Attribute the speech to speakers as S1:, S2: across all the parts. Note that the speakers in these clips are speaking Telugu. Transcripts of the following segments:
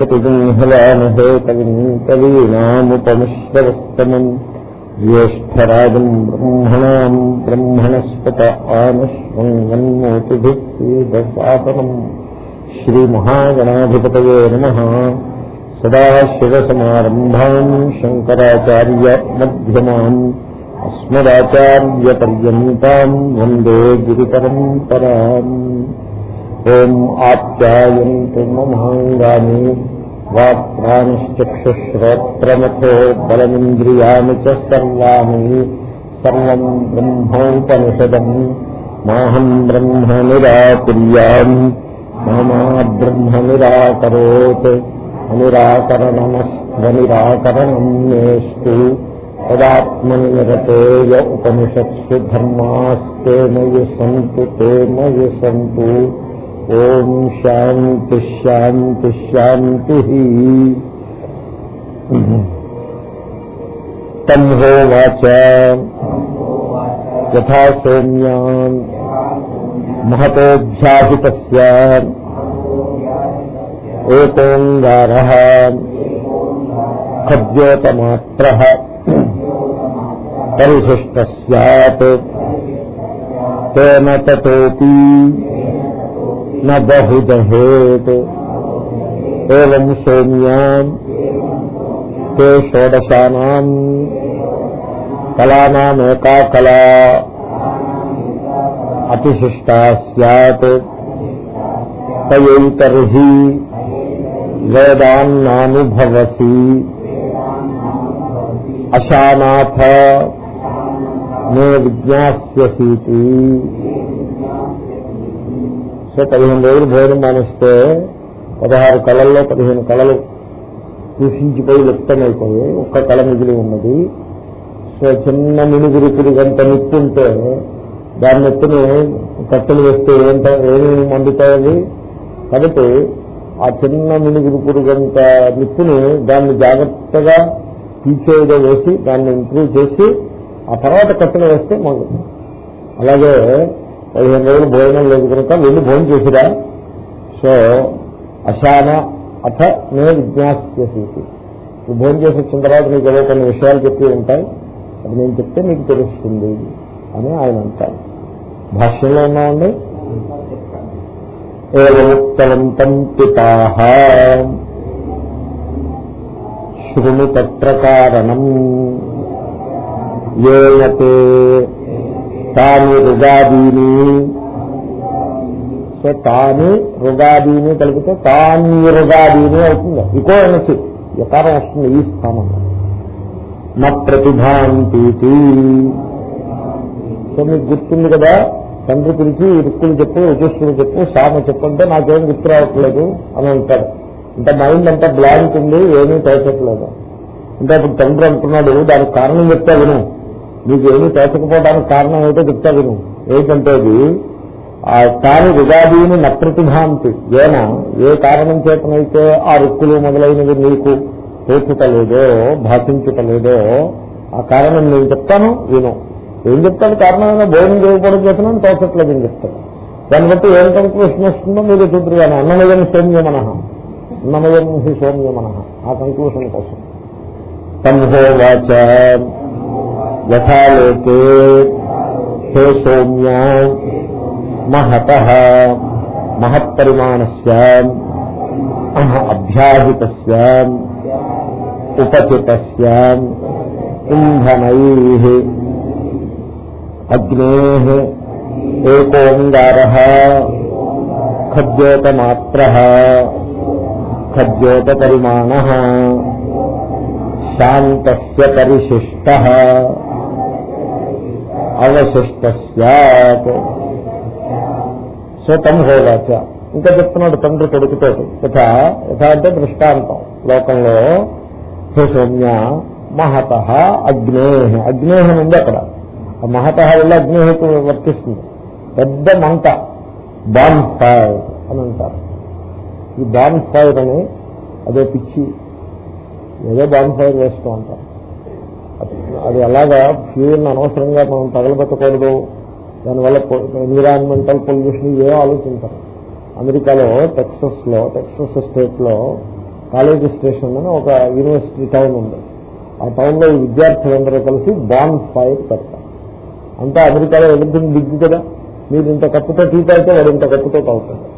S1: प्रतिगृह्लामहे कविम् कवीनामुपमिश्रवस्तमम् ज्येष्ठराजम् ब्रह्मणाम् ब्रह्मणस्पत आनश्वन्मोतिभिः श्रीदशासनम् श्रीमहागणाधिपतये नमः सदाशिवसमारम्भाम् शङ्कराचार्यमध्यमाम् अस्मदाचार्यपर्यन्ताम् वन्दे गिरिपरम्पराम् ఓం ఆప్యాయంతు మమాంగాని వాక్ప్రాణశ్చక్షుశ్రోత్రమథో బలమింద్రియాణి చ సర్వాణి సర్వం బ్రహ్మోపనిషదం. మాహం బ్రహ్మ నిరాకుర్యాం మామా బ్రహ్మ నిరాకరోత్ అనిరాకరణమస్వనిరాకరణం నేస్తు. తదాత్మని నిరతేయ ఉపనిషత్సు ధర్మాస్తే మయి సంతు తే మయి సంతు ఓం శాంతి శాంతి శాంతి తం హోవాచ యథా సౌమ్యాన్ మహతోధ్యాహిత ఏకోంగార ఖద్యోతమాత్ర పరిశిష్ట సత్ తేన తోపి నహుదహేత్ ఏం సౌమ్యాం తే షోడశానాం కళానామేకా కళా అతిశిష్టా సత్ తయైతర్హి వేదాన్నానుభవసి అశానాథ నే విజ్ఞాస్యసీతి సో పదిహేను రోజులు భోజనం మానేస్తే పదహారు కళల్లో పదిహేను కళలు దూషించిపోయి లిప్తమైపోయి ఒక్క కళ మిగిలి ఉన్నది. సో చిన్న మినుగురు గంట నిప్పుంటే దాని నెత్తిని కట్టెలు వేస్తే ఏంట ఏమి మండుతాయి కాబట్టి ఆ చిన్న మినుగురు పురుగంత నిప్పుని దాన్ని జాగ్రత్తగా తీసేదో వేసి దాన్ని ఇంప్రూవ్ చేసి ఆ తర్వాత కట్టెలు వేస్తే మండుతుంది అలాగే పదిహేను రోజులు భోజనం లేదు కనుక వెళ్ళి భోజనం చేసిరా? సో అశాన అథ నే విజ్ఞాసేసి నువ్వు భోజనం చేసి వచ్చిన తర్వాత నీకు ఏదో కొన్ని విషయాలు చెప్పి ఉంటాయి. అది నేను చెప్తే నీకు తెలుస్తుంది అని ఆయన అంటారు. భాష్యంలో ఉన్నామండి? ఏముక్తవంతం పితా శృణు తత్రకారణం ఏనతే తాని రుగాదీని. సో తాని రుగాదీని కలిపితే తాని రుగాదీని అవుతుంది. ఇకో అనొచ్చు యకారం వస్తుంది ఈ స్థానంలో నా ప్రతిభాంతీతి. సో మీకు గుర్తుంది కదా తండ్రి పిలిచి రుక్కులు చెప్పు యజస్సులు చెప్పు సామ చెప్పంటే నాకేం గుర్తు రావట్లేదు అని అంటాడు. అంటే మైండ్ అంతా బ్లాంక్ ఉంది ఏమీ తోచట్లేదు. అంటే ఇప్పుడు తండ్రి అంటున్నాడు దానికి కారణం చెప్తా విను. మీకు ఏమీ తోచకపోవడానికి కారణం ఏమిటో చెప్తా విను. ఏంటంటే అది ఆ తాను రుగాదీని నప్రతిభాంతి. ఏనా ఏ కారణం చేతనైతే ఆ రుక్కులు మొదలైనవి నీకు తోచుటలేదో భాషించుటలేదో ఆ కారణం నేను చెప్తాను విను. ఏం చెప్తాను? కారణమైన భోజనం చేయకపోవడం చేస్తున్నాను తోచట్లేదు అని చెప్తాను. దాన్ని బట్టి ఏం కంక్లూషన్ వస్తుందో మీరు చూద్దరు కానీ అన్నమయం సౌమ్యమన అన్నమయం హి సౌమ్యమన ఆ కంక్లూషన్ కోసం. సంభోవాచ యథాలోకే హే సౌమ్య మహత మహత్పరిమాణస్ అభ్యాహిత ఉపచిత ఇంధనై అగ్నే ఏకోంగార ఖద్యోతమాత్ర ఖద్యోతపరిమాణ శాంత పరిశిష్ట అవశిష్ట సో తమ్ హోవాచ ఇంకా చెప్తున్నాడు తండ్రి కొడుకుతో యథా యథ అంటే దృష్టాంతం. లోకంలో హే సౌమ్య మహత అగ్నే అగ్నేహం ఉంది అక్కడ. ఆ మహత వల్ల అగ్నేహకు వర్తిస్తుంది. పెద్ద మంట. బాన్ ఫైర్ అని అంటారు. ఈ బాన్ ఫైర్ అని అదే పిచ్చి. ఏదో బాన్ ఫైర్ వేస్తూ ఉంటారు. అది అలాగా ఫ్యూయల్ అనవసరంగా మనం తగలబెట్టకూడదు. దానివల్ల ఎన్విరాన్మెంటల్ పొల్యూషన్ ఏ ఆలోచించారు. అమెరికాలో టెక్సస్లో టెక్సస్ స్టేట్లో కాలేజీ స్టేషన్ అని ఒక యూనివర్సిటీ టౌన్ ఉంది. ఆ టౌన్లో విద్యార్థులందరూ కలిసి బాన్ ఫైర్ పెడతారు. అంతా అమెరికాలో ఎదుర్కొని బిగ్ కదా. మీరు ఇంత కప్పుతో టీ తాగితే వాడు ఇంత కప్పుతో తాగుతాడు.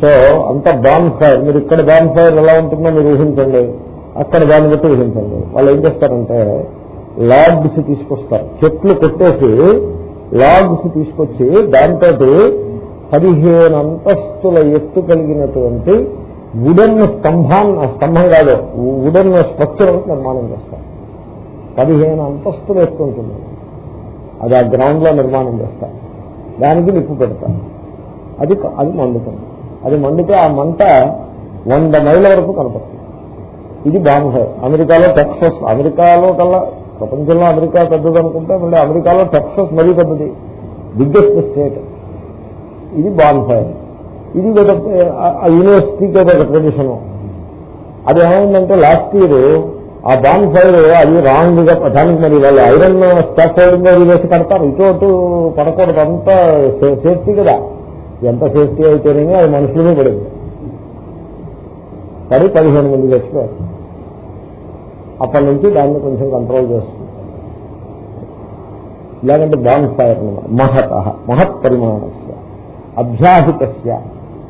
S1: సో అంత బాన్ ఫైర్ మీరు ఇక్కడ బాన్ ఫైర్ ఎలా ఉంటుందో మీరు ఊహించండి. అక్కడ దాన్ని బట్టి ఊహించండి. వాళ్ళు ఏం చేస్తారంటే లాగ్స్ తీసుకొస్తారు. చెట్లు కొట్టేసి లాగ్స్ తీసుకొచ్చి దాంతో పదిహేను అంతస్తుల ఎత్తు కలిగినటువంటి వుడన్ స్తంభాన్ని స్తంభం కాదు వుడన్ స్ట్రక్చర్ నిర్మాణం చేస్తారు. పదిహేను అంతస్తులు ఎత్తు ఉంటుంది. అది ఆ గ్రౌండ్లో నిర్మాణం చేస్తారు. దానికి నిప్పు పెడతారు. అది అది మండుతుంది. అది మండితే ఆ మంట వంద మైళ్ళ వరకు కనపడుతుంది. ఇది బాంబే. అమెరికాలో టెక్సస్ అమెరికాలో కల్లా ప్రపంచంలో అమెరికా పెద్దది అనుకుంటే మళ్ళీ అమెరికాలో టెక్సస్ మరీ పెద్దది. బిగ్గెస్ట్ స్టేట్ ఇది బాన్ఫైర్ ఇది ఆ యూనివర్సిటీకి ఒక ట్రెడిషన్ అది ఏమైందంటే లాస్ట్ ఇయర్ ఆ బాన్ ఫైర్ అది రాంగ్గా దానికి మరి వాళ్ళు ఐరన్ స్టాక్ హోల్డింగ్ అది వేసి కడతారు. ఇటు అటు పడకూడదు. అంతా సేఫ్టీ కదా. ఎంత సేఫ్టీ అయితేనే అది మనుషులనే పడింది. పది పదిహేను మంది చచ్చిపోయారు. అప్పటి నుంచి దాన్ని కొంచెం కంట్రోల్ చేస్తుంది. ఇలాగంటే బాన్ ఫైర్ మహత మహత్ పరిమాణస్య అభ్యాహితస్య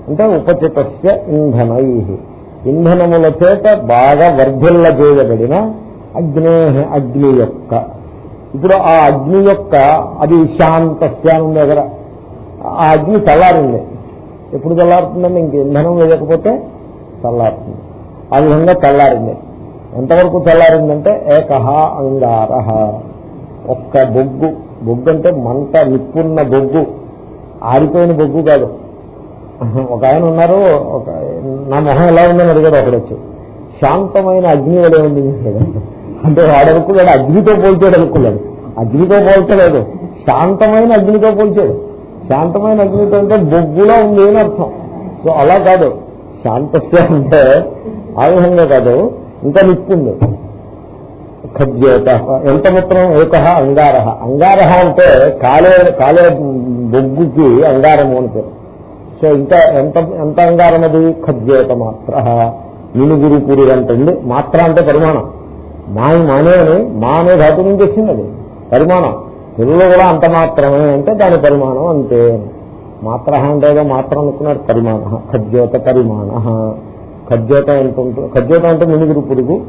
S1: అంటే ఉపచితస్య ఇంధనై. ఇంధనముల చేత బాగా వర్ధిల్ల చేయబడిన అగ్నే అగ్ని యొక్క. ఇప్పుడు ఆ అగ్ని యొక్క అది శాంతస్య దగ్గర ఆ అగ్ని చల్లారింది. ఎప్పుడు చల్లారుతుందండి? ఇంక ఇంధనం లేకపోతే చల్లారుతుంది. ఆ విధంగా చల్లారింది. ఎంతవరకు చల్లారిందంటే ఏకహ అంగారహ. ఒక్క బొగ్గు బొగ్గు అంటే మంట నిప్పున్న బొగ్గు. ఆరిపోయిన బొగ్గు కాదు. ఒక ఆయన ఉన్నారు ఒక నా మొహం ఎలా ఉందని అడిగాడు ఒకడు శాంతమైన అగ్ని వలే ఉంది. అంటే వాడు అనుకున్నాడు అగ్నితో పోల్చాడు అనుకున్నాడు. అగ్నితో పోల్చలేదు. శాంతమైన అగ్నితో పోల్చాడు. శాంతమైన అగ్నితో అంటే బొగ్గులో ఉంది అని అర్థం. సో అలా కాదు. శాంతస్య అంటే ఆ విధంగా కాదు. ఇంకా నిప్పుంది ఖద్యేత. ఎంత మాత్రం ఏక అంగార. అంగార అంటే కాలే కాలే బొగ్గుకి అంగారము అని పేరు. సో ఇంకా ఎంత ఎంత అంగారం అది? ఖద్యేత మాత్ర. మినుగురు పురి అంటుంది. మాత్ర అంటే పరిమాణం. మాయి మానే అని మా అనే ధాతు నుంచి వచ్చింది అది. పరిమాణం. తెలుగులో కూడా అంత మాత్రమే అంటే దాని పరిమాణం అంతే. మాత్ర అంటే మాత్రం అనుకున్నాడు. పరిమాణ. ఖద్యోత పరిమాణ. ఖద్యోత ఎంత ఉంటుంది ఖద్యోత అంటే మినుగురు పురుగు.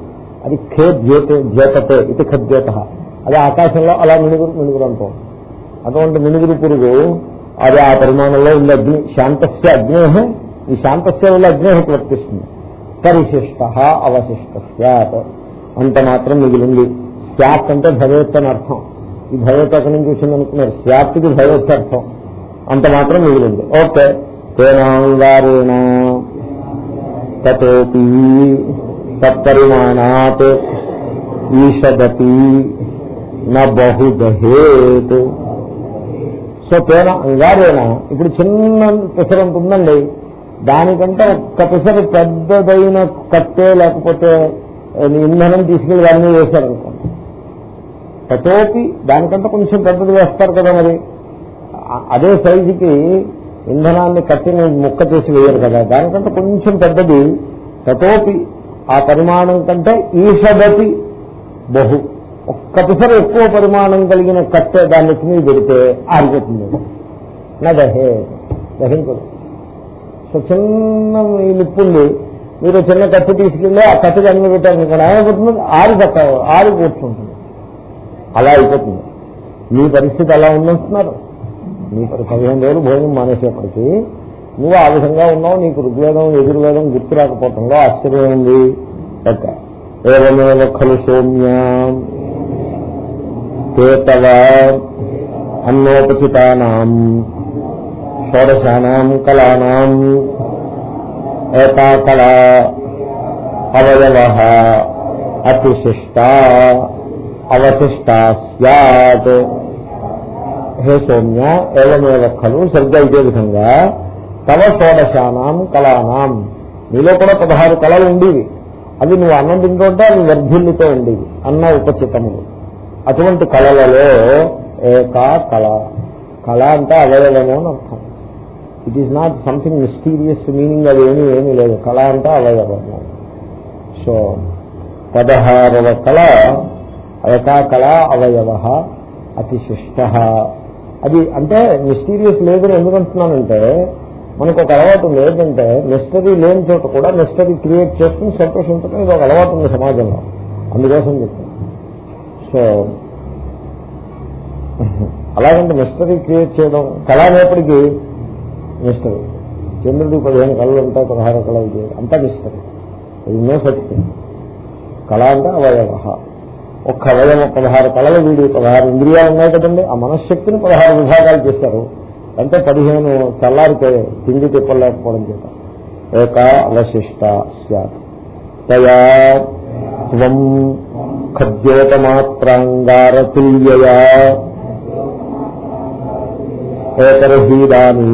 S1: అది ఖే జ్యోత జ్యోతతే ఇది ఖద్యోత. అది ఆకాశంలో అలా మినుగురు మినుగురు అంటాం. అటువంటి మినుగురు పురుగు అది ఆ పరిమాణంలో ఉన్న అగ్ని శాంతస్య అగ్నే ఈ శాంతస్య వల్ల అగ్నే వర్తిస్తుంది పరిశిష్ట అవశిష్ట స్యాత్ అంత మాత్రం మిగిలింది. శాత్ అంటే భవేత్ అని అర్థం. ఈ భవేత్ అక్కడి నుంచి వచ్చింది అనుకున్నారు స్యాత్కి భగవత్ అర్థం. అంత మాత్రం మిగిలింది. ఓకే. తేనాంగారేణ. తతోపి తత్పరిమాణాత్ ఈషదతి నహుదహేత్ సో తేన అంగారేణ. ఇప్పుడు చిన్న పిసరంత ఉందండి. దానికంటే ఒక్క పెసర పెద్దదైన కట్టే లేకపోతే ఇంధనం తీసుకెళ్ళి దాన్ని వేశారనుకోండి తతోపి దానికంటే కొంచెం పెద్దది వేస్తారు కదా మరి. అదే సైజుకి ఇంధనాన్ని కట్టిన ముక్క చేసి వేయరు కదా. దానికంటే కొంచెం పెద్దది తటోపి. ఆ పరిమాణం కంటే ఈషదతి బహు. ఒక్కటిసారి ఎక్కువ పరిమాణం కలిగిన కట్టె దాన్ని మీద పెడితే ఆరిపోతుంది. నా దహే దహించదు సో చిన్న ఈ నిప్పుంది మీరు చిన్న కత్తి తీసుకెళ్ళి ఆ కత్తి దాని పెట్టారు ఇక్కడ ఏమైపోతుంది ఆరు కట్ట ఆరు కూర్చుంటుంది అలా అయిపోతుంది. మీ పరిస్థితి అలా ఉందంటున్నారు. నీ పదిహేను రోజులు భోజనం మానేసేప్పటికీ నువ్వు ఆ విధంగా ఉన్నావు నీకు ఋగ్వేదం ఎదుర్వేదం గుర్తు రాకపోవటంలో ఆశ్చర్యం ఉంది. ఓకే ఏవమేవ ఖలు సౌమ్య? కేతవ అన్నోపచితానాం షోడశానాం కళానాం. ఏకా కళ అవయవ అతిశిష్ట అవశిష్టా సత్ హే సౌమ్య ఏవమేవ ఖలు సరిగ్గా ఇదే విధంగా. తవ షోడశానాం కళానాం. నీలో కూడా పదహారు కళలు ఉండేవి. అవి నువ్వు అన్నం తింటుంటే అవి వర్ధిల్లుతో ఉండేవి అన్న ఉపచితములు. అటువంటి కళలలో ఏకా కళ. కళ అంటే అవయవమే అని అర్థం. It is not something mysterious meaning అది ఏమీ ఏమీ లేదు. కళ అంటే అవయవము. సో పదహారవ కళ ఏకా కళ అవయవ అతిశిష్ట. అది అంటే మిస్టీరియస్ లేదని ఎందుకంటున్నానంటే మనకు ఒక అలవాటు ఉంది ఏంటంటే మిస్టరీ లేని చోట కూడా మిస్టరీ క్రియేట్ చేసుకుని సంతోషించడం ఇది ఒక అలవాటు ఉంది సమాజంలో. అందుకోసం చెప్తాను సో అలాగంటే మిస్టరీ క్రియేట్ చేయడం కళ అనేప్పటికీ మిస్టరీ చంద్రుడు పదిహేను కళలు ఉంటాయి పదహారు కళలు చేయడం అంతా మిస్టరీ ఇది నో సత్యం కళ అంటే అవయవ. ఒక్క అవయవ పదహారు కళలు వీడి పదహారు ఇంద్రియాలు ఉన్నాయి కదండి. ఆ మనశ్శక్తిని పదహారు విభాగాలు చేశారు. అంటే పదిహేను చల్లారితే తిండి తిప్పలేకపోవడం చేత. ఏక అవశిష్ట సత్ తయా త్వం ఖద్యోతమాత్రాంగారతుల్యయా ఏతరహీదానీ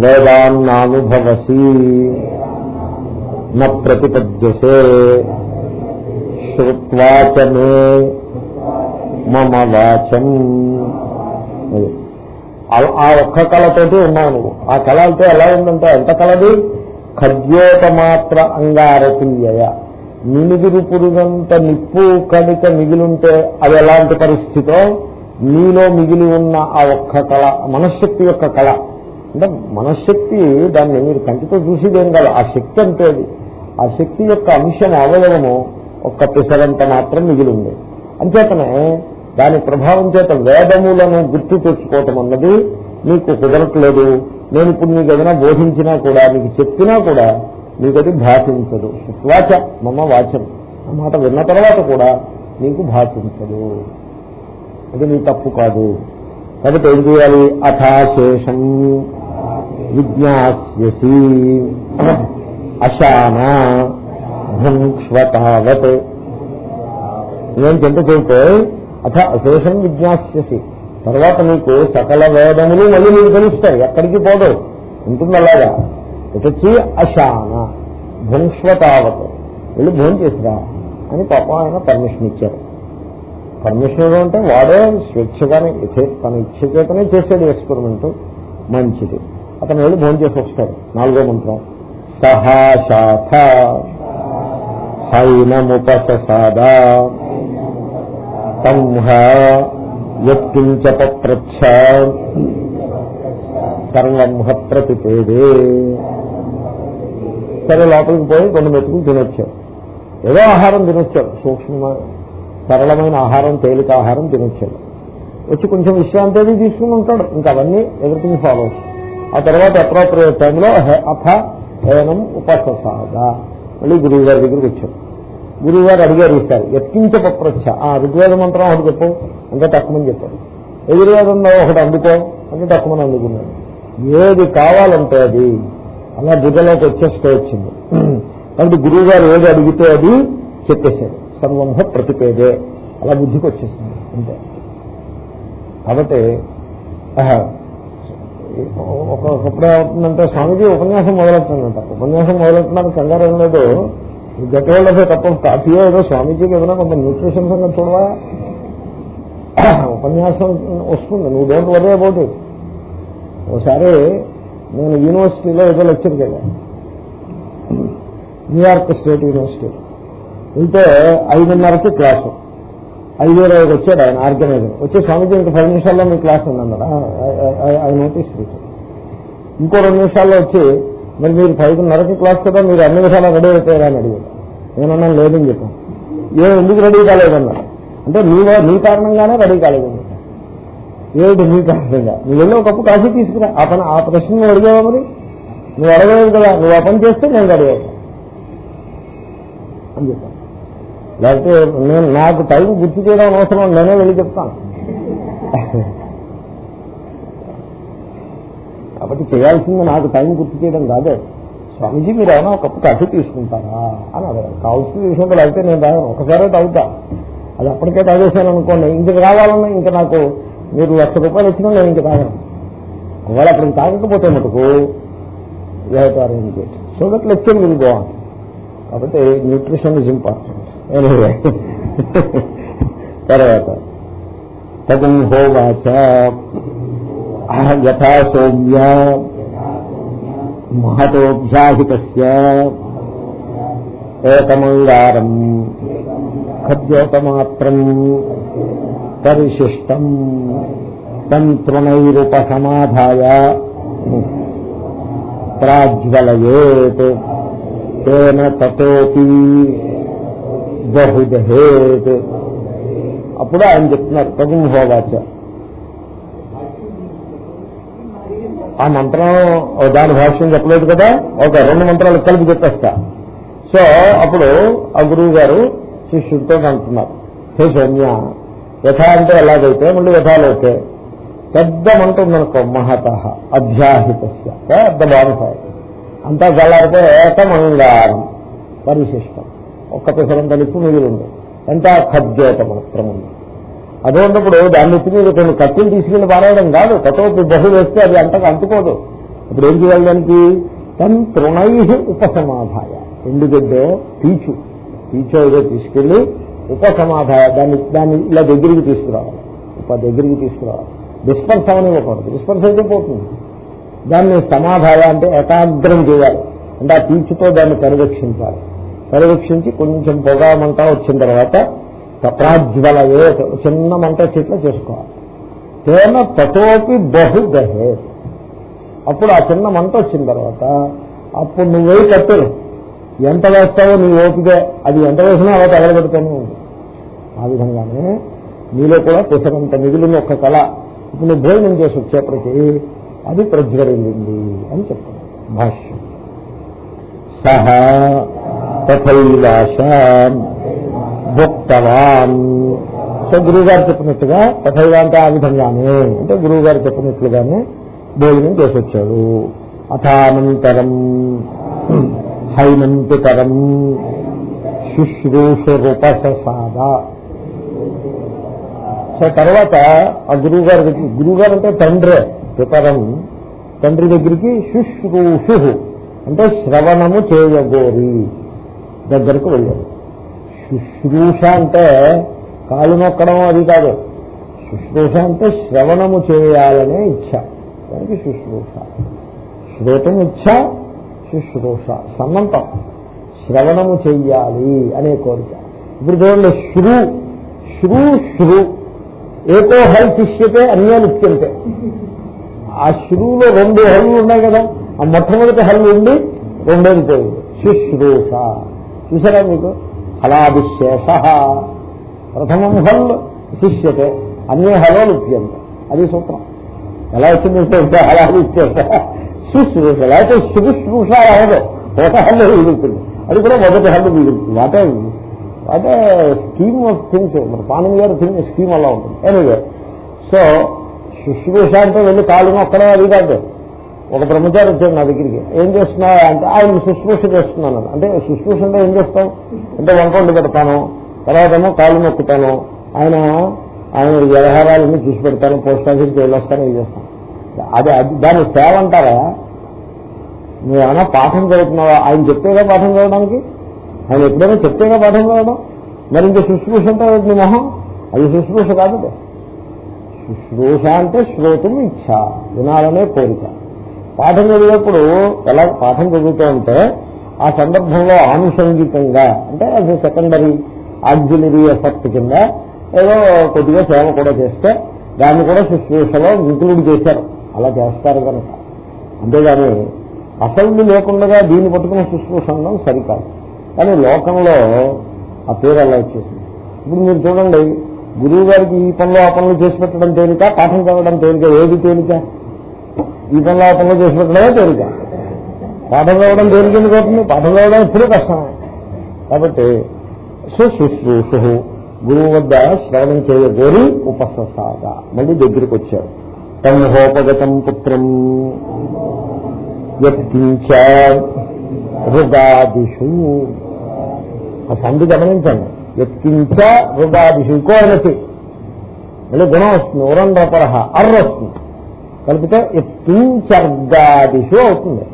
S1: వేదాన్నానుభవసి న ప్రతిపద్యసే. శ్రుత్వాచ మమ వాచం ఆ- ఒక్క కళతోటి ఉన్నావు నువ్వు ఆ కళలతో ఎలా ఉందంటే ఎంత కలది ఖద్యోతమాత్ర అంగారతీయ నిమిదిరు పురుగంత నిప్పు కణిక మిగిలుంటే అది ఎలాంటి పరిస్థితితో నీలో మిగిలి ఉన్న ఆ ఒక్క కళ మనశ్శక్తి యొక్క కళ. అంటే మనశ్శక్తి దాన్ని మీరు కంటితో చూసేదేం కాదు ఆ శక్తి అంటే అది. ఆ శక్తి యొక్క అంశం అవయవము ఒక్క పిసరంత మాత్రం మిగిలి ఉంది అంచేతనే దాని ప్రభావం చేత వేదములను గుర్తు తెచ్చుకోవటం అన్నది నీకు కుదరట్లేదు. నేను ఇప్పుడు నీకు ఏదైనా బోధించినా కూడా నీకు చెప్పినా కూడా నీకు అది భాషించదు. వాచ మమ్మ వాచం. ఆ మాట విన్న తర్వాత కూడా నీకు భాషించదు. అది నీ తప్పు కాదు. కాబట్టి ఏం చేయాలి? అథాశేషం విజ్ఞాస్యసి. అశానా భుంక్ష్వతావత్ నేను చెంత చేస్తే అథ అశేషం విజ్ఞాస్యసి. తర్వాత నీకు సకల వేదములు మళ్ళీ నీకు తెలుస్తాయి ఎక్కడికి పోదు. ఉంటుంది అలాగా? ఇటొచ్చి అశాన భుంక్ష్వతావత్ వెళ్ళి భోజనం చేసిరా అని పాప ఆయన పర్మిషన్ ఇచ్చారు. పర్మిషన్ అంటే వాడే స్వేచ్ఛగానే తన ఇచ్చ చేతనే చేశాడు ఎక్స్పెరిమెంట్ మంచిది. అతను వెళ్ళి భోజనం చేసి వస్తాడు. నాలుగో మంత్రం. సహాశాఖ హైనముపససాద తంహ యత్కించ పత్రచ్ఛ సర్వంహ ప్రతిపేదే సరే లోపలికి పోయి కొన్ని మెతుకులు తినొచ్చాడు ఏదో ఆహారం తినొచ్చాడు సూక్ష్మ సరళమైన ఆహారం తేలిక ఆహారం తినొచ్చాడు వచ్చి కొంచెం విశ్రాంతి అది తీసుకుని ఉంటాడు ఇంకా అవన్నీ ఎవ్రీథింగ్ ఫాలో ఆ తర్వాత అప్రోప్రియేట్ టైంలో అథ హేనం ఉపససాద. మళ్ళీ గురువు గారి దగ్గరికి వచ్చాడు గురువు గారు అడిగారు ఇస్తారు ఎత్తించ పప్రచ్ఛ. ఆ ఋగ్వేద మంత్రం ఒకటి చెప్పు. అంటే తక్కువని చెప్పాడు ఎదురువేదంలో ఒకటి అందుకో. అంటే తక్కువని అందుకున్నాడు ఏది కావాలంటే అది. అలా బుద్ధలోకి వచ్చేస్తే వచ్చింది కాబట్టి గురువు గారు ఏది అడిగితే అది చెప్పేశారు. సర్వంహ ప్రతిపేదే. అలా బుద్ధికి వచ్చేసింది. అంతే. కాబట్టి ఒకప్పుడు ఏమవుతుందంటే స్వామిజీ ఉపన్యాసం మొదలెట్టానంట ఉపన్యాసం మొదలెట్టినాను కంగారు ఏం లేదు. గట్టవాళ్ళదే తప్ప కాఫీయో ఏదో స్వామీజీకి ఏదైనా కొంత న్యూట్రిషన్ సంగతి చూడవా ఉపన్యాసం వస్తుంది నువ్వు డోంట్ వరీ అబౌట్ ఇట్ ఒకసారి నేను యూనివర్సిటీలో ఏదో లెక్చర్కి వెళ్ళాను న్యూయార్క్ స్టేట్ యూనివర్సిటీ ఉంటే ఐదున్నరకి క్లాసు ఐదు ఇరవైకి వచ్చాడు ఆయన ఆర్గనైజర్ వచ్చి స్వామిజీ ఇంకా పది నిమిషాల్లో మీ క్లాస్ ఉందన్నాడు ఐ నోటీస్ ఇంకో రెండు నిమిషాల్లో వచ్చి మరి మీరు పదిన్నరకి క్లాస్ కదా మీరు అన్ని విధాలా రెడీ అయిపోయారా అని అడిగాడు. నేనన్నాను లేదని చెప్పాను. ఏ ఎందుకు రెడీ కాలేదన్నా? అంటే నీ నీ కారణంగానే రెడీ కాలేదని ఏమిటి నీ కారణంగా? నువ్వు వెళ్ళి ఒక కప్పు కాఫీ తీసుకురా. ఆ పని ఆ ప్రశ్న నువ్వు అడిగావా మరి? నువ్వు అడగలేదు కదా నువ్వు ఆ పని చేస్తే నేను రెడీ అవుతాను అని చెప్పాను. లేకపోతే నేను నాకు టైం గుర్తు చేయడం అవసరం నేనే వెళ్ళి చెప్తాను. కాబట్టి చేయాల్సింది నాకు టైం గుర్తు చేయడం కాదే. స్వామీజీ మీరు ఏమైనా ఒక కప్పు కాఫీ తీసుకుంటారా? అని అడగారు కావాల్సిన విషయంలో అయితే నేను తాగాను ఒకసారే తాగుతా. అది అప్పటికే తాగేశాను అనుకోండి. ఇంక కావాలన్నా ఇంకా నాకు మీరు లక్ష రూపాయలు ఇచ్చినా నేను ఇంక తాగను. ఒకవేళ అప్పటికి తాగకపోతే మటుకు వ్యాపారం so that lecture will go on కాబట్టి న్యూట్రిషన్ ఇస్ ఇంపార్టెంట్ తర్వాత. తగం హోవాచ యథా సౌమ్య మహతోభ్యాహిత ఏకమంగారం ఖద్యోతమాత్రం పరిశిష్టం తంతృణైరుపసమాధాయ ప్రాజ్వలయేత్ తేన తోపి బహుదహేత్ అప్పుడు ఆయన చెప్తున్నారు తగుహోవాచ ఆ మంత్రం దాని భాష్యం చెప్పలేదు కదా? ఒక రెండు మంత్రాలు కలిపి చెప్పేస్తా. సో అప్పుడు ఆ గురువు గారు శిష్యుడితో అంటున్నారు. హే సౌమ్య యథ అంటే ఎలాగైతే? మళ్ళీ యథాలోకే. పెద్ద మంట ఉందనుకో మహత అధ్యాహిత పెద్ద బాగుంటాయి అంతా గల్లారితే ఏకమంగారం పరిశిష్టం. ఒక్క పిసరం కలిపి మిగిలింది. ఎంత ఖద్యోత మాత్రం ఉంది. అటువంటిప్పుడు దాన్ని ఎత్తి మీద కొన్ని కత్తులు తీసుకెళ్ళి పారేయడం కాదు. కథోపి బహు వేస్తే అది అంతకు అంటుకోదు. ఇప్పుడు ఏం చేయాలి దానికి? తన్ తృణై ఉపసమాధాయ. ఎండుగడ్డో పీచు. పీచు ఏదో తీసుకెళ్ళి ఉపసమాధాయ. దాన్ని దాన్ని ఇలా దగ్గరికి తీసుకురావాలి. ఉప దగ్గరికి తీసుకురావాలి. డిస్పర్స్ అవనివ్వకూడదు డిస్పర్స్ అయితే పోతుంది. దాన్ని సమాధాయ అంటే ఏకాగ్రం చేయాలి. అంటే ఆ పీచుతో దాన్ని పరిరక్షించాలి. పరిరక్షించి కొంచెం పొగామంటా వచ్చిన తర్వాత తప్రాజ్వలయే చిన్న మంట చెట్లు చేసుకోవాలి. తేన తటోపి బహు దహే అప్పుడు ఆ చిన్న మంట వచ్చిన తర్వాత అప్పుడు నువ్వే కట్టరు ఎంత వేస్తావో నీ ఓపికే. అది ఎంత వేసినా అలా తగలబెడుతూనే ఉంది ఆ విధంగానే నీలో కూడా పిసరంత మిగిలిన ఒక కళ. ఇప్పుడు నువ్వు భోజనం చేసి వచ్చేప్పటికీ అది ప్రజ్వరిల్లింది అని చెప్తాను భాష్యం. సహా తథైలాశ భుక్తవాన్. సో గురువు గారు చెప్పినట్టుగా తథైలా ఆ విధంగానే. అంటే గురువు గారు చెప్పినట్లుగానే భోజనం చేసొచ్చాడు. అథానంతరం హైనంతికరం శుశ్రూషురుపసాద సో తర్వాత ఆ గురువు గారి దగ్గర గురువు గారు అంటే తండ్రే పితరం. తండ్రి దగ్గరికి శుశ్రూషు అంటే శ్రవణము చేయగోరి దగ్గరకు వెళ్ళారు. శుశ్రూష అంటే కాలు నొక్కడం అది కాదు. శుశ్రూష అంటే శ్రవణము చేయాలనే ఇచ్చ. దానికి శుశ్రూష. శ్రోతం ఇచ్చ శుశ్రూష. సన్నంతం. శ్రవణము చెయ్యాలి అనే కోరిక. ఇప్పుడు చూడండి శ్రు. శ్రు శ్రు. ఏకో హల్ శిష్యతే అన్యో నిత్యంతే. ఆ శ్రువులో రెండు హల్లు ఉన్నాయి కదా. ఆ మొట్టమొదటి హల్లు ఉండి రెండోది పోయింది. శుశ్రూష. చూసారా మీకు? హలాభిశేష ప్రథమం హల్ శిష్యతే అన్య హలో లిప్యంతే అది సూత్రం. ఎలా వచ్చిందంటే హలాభిశేష శుశ్రూష లేకపోతే శుశ్రూష అవ్వదు ఒక హల్లు మిగులుతుంది అది కూడా మొదటి హల్లు మిగులుతుంది what a what a scheme of things. మన పానం గారు థింగ్ స్కీమ్ అలా ఉంటుంది. ఎనీవే సో శుశ్రూష అంటే వెళ్ళి కాళ్ళు మొక్కడం అది కాదు. ఒక బ్రహ్మచారి వచ్చాడు నా దగ్గరికి. ఏం చేస్తున్నావు? అంటే ఆయన శుశ్రూష చేస్తున్నాను. అంటే శుశ్రూష అంటే ఏం చేస్తాం అంటే వంట వండి పెడతాను. తర్వాత ఏమో కాళ్ళు నొక్కుతాను. ఆయన ఆయన వ్యవహారాలన్నీ చూసి పెడతాను. పోస్ట్ ఆఫీస్కి వెళ్ళొస్తాను ఇది చేస్తాను. అది అది దాన్ని సేవ అంటారా? నువ్వు ఏమైనా పాఠం చదువుతున్నావా? ఆయన చెప్పేగా పాఠం చదవడానికి? ఆయన ఎప్పుడైనా చెప్తేగా పాఠం చదవడం? మరి ఇంకా శుశ్రూష అంటే నీ మొహం? అది శుశ్రూష కాదు. శుశ్రూష అంటే శ్రోతం ఇచ్చ. వినాలనే కోరిక. పాఠం చదివేప్పుడు ఎలా పాఠం చదువుతూ ఉంటే ఆ సందర్భంలో ఆనుషంగికంగా అంటే అది సెకండరీ ఆగ్జిలరీ ఎఫెక్ట్ కింద ఏదో కొద్దిగా సేవ కూడా చేస్తే దాన్ని కూడా శుశ్రూషలో ఇంక్లూడ్ చేశారు. అలా చేస్తారు కనుక. అంతేగాని అసలు లేకుండా దీన్ని పట్టుకున్న శుశ్రూష అనడం సరికాదు. కానీ లోకంలో ఆ పేరు అలా వచ్చేసింది. ఇప్పుడు మీరు చూడండి గురువు గారికి ఈ పనులు ఆ పనులు చేసి పెట్టడం తేలిక పాఠం చదవడం తేలిక ఏది తేలిక? ఈ పనులు ఆ పనులు చేసి పెట్టడమే తేలిక. పాఠం చదవడం తేలిక ఎందుకు అవుతుంది? పాఠం చదవడం ఎప్పుడూ కష్టమే కాబట్టి సుశుశ్రూషు గురువు వద్ద శ్రవణం చేయగోరి ఉపససాద మళ్ళీ దగ్గరికి వచ్చారు. తమహోపగతం పుత్రం యత్కించ ఆ సంధి గమనించండి. యత్కించ హృదాదిషు ఇంకో అనసి మళ్ళీ గుణం వస్తుంది. ఉరంధ్రపరహ అర్ర వస్తుంది. కలిపితే యత్కించర్గాదిషు అవుతుంది.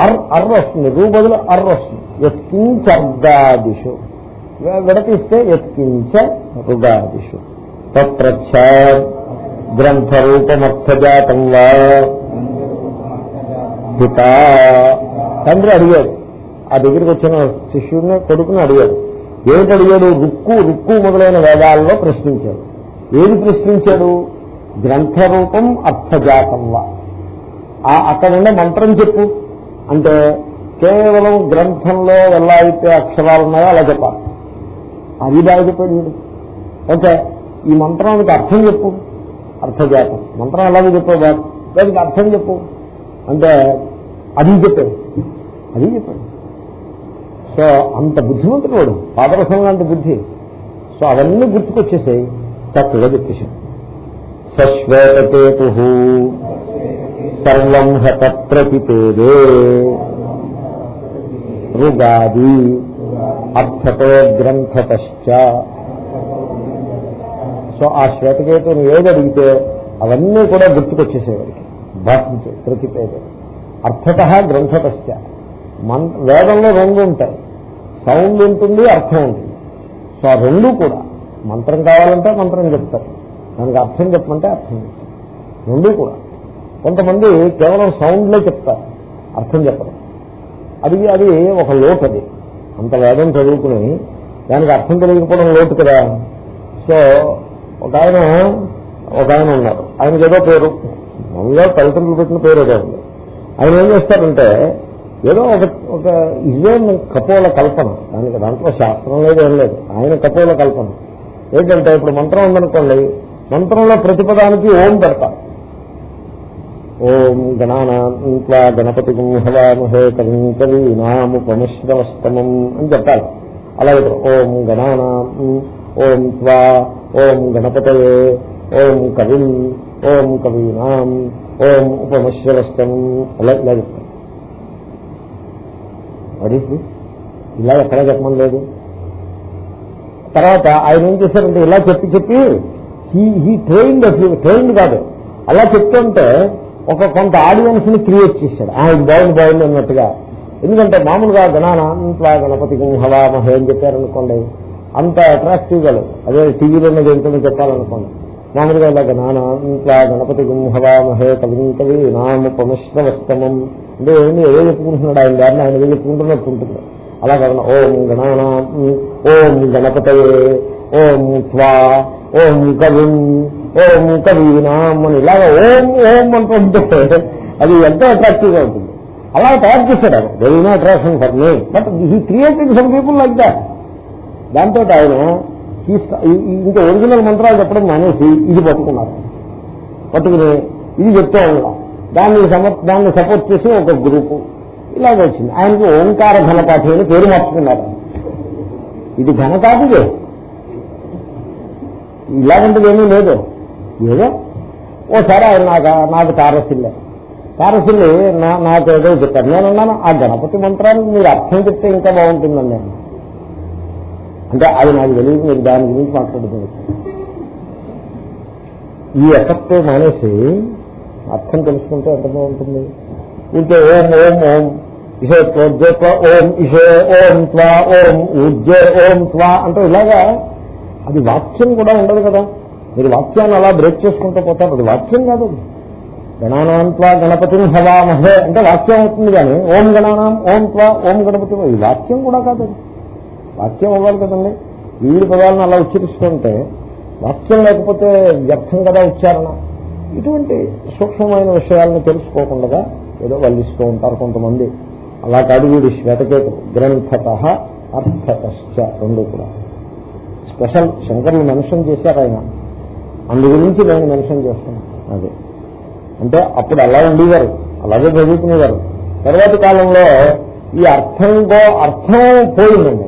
S1: అర్ అర్ర వస్తుంది. రూ బదులు అర్ర వస్తుంది. యత్కించర్గాదిషు విడతీస్తే యత్కించ హృదాదిషు తత్రచ్చ గ్రంథరూపమర్థజాతం వా పిత తండ్రి అడిగాడు. ఆ దగ్గరికి వచ్చిన శిష్యుడిని కొడుకుని అడిగాడు. ఏమిటి అడిగాడు? రుక్కు రుక్కు మొదలైన వేదాల్లో ప్రశ్నించాడు. ఏది ప్రశ్నించాడు? గ్రంథరూపం అర్థజాతంవా అక్కడ ఉండే మంత్రం చెప్పు. అంటే కేవలం గ్రంథంలో ఎలా అయితే అక్షరాలు ఉన్నాయో అలా చెప్పాలి. అది బాగా ఓకే ఈ మంత్రానికి అర్థం చెప్పు. అర్థజాతం. మంత్రం ఎలాగో చెప్పావు దానికి అర్థం చెప్పు. అంటే అది చెప్పాడు అది చెప్పాడు సో అంత బుద్ధిమంతుడు వాడు. పాదరసం లాంటి బుద్ధి. సో అవన్నీ గుర్తుకొచ్చేసాయి. చక్కగా చెప్పేశాడు. సశ్వేతకేతు సర్వం హత ప్రతిపేదే. రుగాది అర్థతో గ్రంథతశ్చ. సో ఆ శ్వేతకేతుని ఏది అడిగితే అవన్నీ కూడా గుర్తుకొచ్చేసేవాడికి. భాషించే ప్రతిపేదే. అర్థత గ్రంథతశ్చ. మన్ వేదంలో రెండు ఉంటాయి. సౌండ్ ఉంటుంది అర్థం ఉంటుంది. సో ఆ రెండు కూడా మంత్రం కావాలంటే మంత్రం చెప్తారు. దానికి అర్థం చెప్పమంటే అర్థం చెప్తారు కూడా. కొంతమంది కేవలం సౌండ్లే చెప్తారు. అర్థం చెప్పరు. అది అది ఒక లోటు అది. అంత వేదం చదువుకుని దానికి అర్థం తెలియకపోవడం లోటు కదా. సో ఒక ఆయన ఒక ఆయన ఉన్నారు. ఆయనకి ఏదో పేరు. మామూలుగా తల్లిదండ్రులు పెట్టిన పేరు ఏదో ఉంది. ఆయన ఏం చేస్తారంటే ఏదో ఒక ఒక ఇదే కపోల కల్పన. దానికి దాంట్లో శాస్త్రం లేదు ఏం లేదు. ఆయన కపోల కల్పన. ఏంటంటే ఇప్పుడు మంత్రం ఉందనుకోండి మంత్రంలో ప్రతిపదానికి ఓం పెడతారు. ఓం గణానా గణపతి హవామహే కవిం కవీనాముపమిశ్రవస్తమం అని చెప్పాలి. అలాగే ఓం గణానా ఓం త్వా ఓం గణపతయే ఓం కవిం ఓం కవీనాం ఓం ఉపమశ్వరస్తం అలా ఇలా చెప్తారు. అడిగి ఇలా ఎక్కడా చెప్పడం లేదు తర్వాత ఆయన ఏం చేశారంటే ఇలా చెప్పి చెప్పి హీ హీ ట్రైన్డ్ ట్రైన్డ్ కాదు అలా చెప్తుంటే ఒక కొంత ఆడియన్స్ని క్రియేట్ చేశాడు. ఆయన బాగుంది బాగుంది అన్నట్టుగా. ఎందుకంటే మామూలుగా గణానంట్లా గణపతి హవామహే అని చెప్పారనుకోండి అంత అట్రాక్టివ్గా అదే టీవీలో ఉన్నది ఏంటని చెప్పాలనుకోండి. మామూలుగా ఇలా గణానంట్లా గణపతి హవామహే కవిం కవి నాముపమిశ్రవస్తమం అంటే ఏమి ఏదో చెప్పుకుంటున్నాడు ఆయన దారిని ఆయన ఏదో చెప్పుకుంటున్నట్టు ఉంటుంది. అలా కాకుండా ఓం గణానా ఓం గణపతయే ఓం త్వా ఓం కవిం ఓం కవీనాం అని ఇలాగ ఓం ఓం అంటుంటే అది ఎంతో అట్రాక్టివ్గా ఉంటుంది. అలా తయారు చేశాడు ఆయన. There is no attraction for me but he created some people like that దాంతో ఆయన ఇంకా ఒరిజినల్ మంత్రాలు చెప్పడం మానేసి ఇది పట్టుకున్నారు. పట్టుకుని ఇది చెప్తూ ఉండడం దాన్ని దాన్ని సపోర్ట్ చేసి ఒక గ్రూపు ఇలాగ వచ్చింది. ఆయనకు ఓంకార ఘనపాఠి అని పేరు మార్చుకున్నారు. ఇది ఘనపాఠిదే ఇలాగంటది ఏమీ లేదు. ఏదో? ఓసారి ఆయన నాకు నాకు తారసిల్లే. తారసిల్లి నాకు ఏదో చెప్పారు. నేనున్నాను. ఆ గణపతి మంత్రాన్ని మీరు అర్థం చెప్తే ఇంకా బాగుంటుందండి. నేను అంటే అది నాకు తెలియదు మీరు దాని గురించి మాట్లాడుతుంది ఈ ఎఫెక్ట్ మానేసి అర్థం తెలుసుకుంటే ఎంత బాగుంటుంది. ఇంకే ఓం ఓం ఓం. ఇషే త్వోద్యోత్వ ఓం ఇషే ఓం త్వా ఓం ఉజ్జే ఓం త్వా. అంటే ఇలాగా అది వాక్యం కూడా ఉండదు కదా. మీరు వాక్యాన్ని అలా బ్రేక్ చేసుకుంటూ పోతారు. అది వాక్యం కాదు. గణానాంత్వా గణపతిని హవామహే అంటే వాక్యం అవుతుంది కానీ ఓం గణానాం ఓం త్వా ఓం గణపతి ఈ వాక్యం కూడా కాదు వాక్యం అవ్వాలి కదండి. వీడి పదాలను అలా ఉచ్చరిస్తుంటే వాక్యం లేకపోతే వ్యర్థం కదా ఉచ్చారణ. ఇటువంటి సూక్ష్మమైన విషయాలను తెలుసుకోకుండా ఏదో వల్లిస్తూ ఉంటారు కొంతమంది. అలా కాదు వీడి శ్వేతకేతు గ్రంథత అర్థతశ్చ రెండు కూడా. స్పెషల్ శంకర్లు మెన్షన్ చేశారు ఆయన. అందు గురించి నేను మెన్షన్ చేస్తున్నాను. అదే. అంటే అప్పుడు అలా ఉండేవారు. అలాగే చదువుకునేవారు తర్వాతి కాలంలో ఈ అర్థంతో అర్థం పోయిందండి.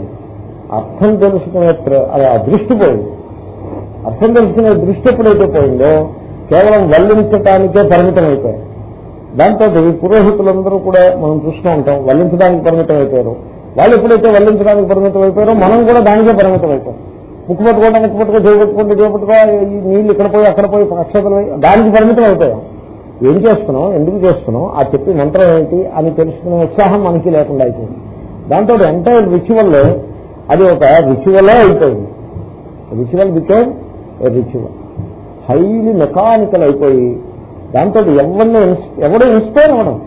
S1: అర్థం తెలుసుకునే అది అదృష్టి పోయింది. అర్థం తెలుసుకునే దృష్టి ఎప్పుడైతే పోయిందో కేవలం వల్లించటానికే పరిమితం అయిపోయారు దాంతో పురోహితులందరూ కూడా మనం చూస్తూ ఉంటాం వల్లించడానికి పరిమితం అయిపోయారు వాళ్ళు ఎప్పుడైతే వల్లించడానికి పరిమితం అయిపోయారో మనం కూడా దానికే పరిమితం అయిపోయాం ముక్కు పట్టుకోవడం ముక్కు పట్టుకో చేపట్టుకో ఈ నీళ్ళు ఇక్కడ పోయి అక్కడ పోయి అక్షతలు దానికి పరిమితం అవుతాయి. ఏం చేస్తున్నాం ఎందుకు చేస్తున్నాం ఆ చెప్పి మంత్రం ఏంటి? అని తెలుసుకునే ఉత్సాహం మనకి లేకుండా అయిపోయింది. దాంతో ఎంటైర్ రిచువల్ అది ఒక రిచువలే అయిపోయింది. Ritual became ritual highly mechanical అయిపోయి దాంతో ఎవరిని ఎవడో ఇన్స్పైర్ అవ్వడం.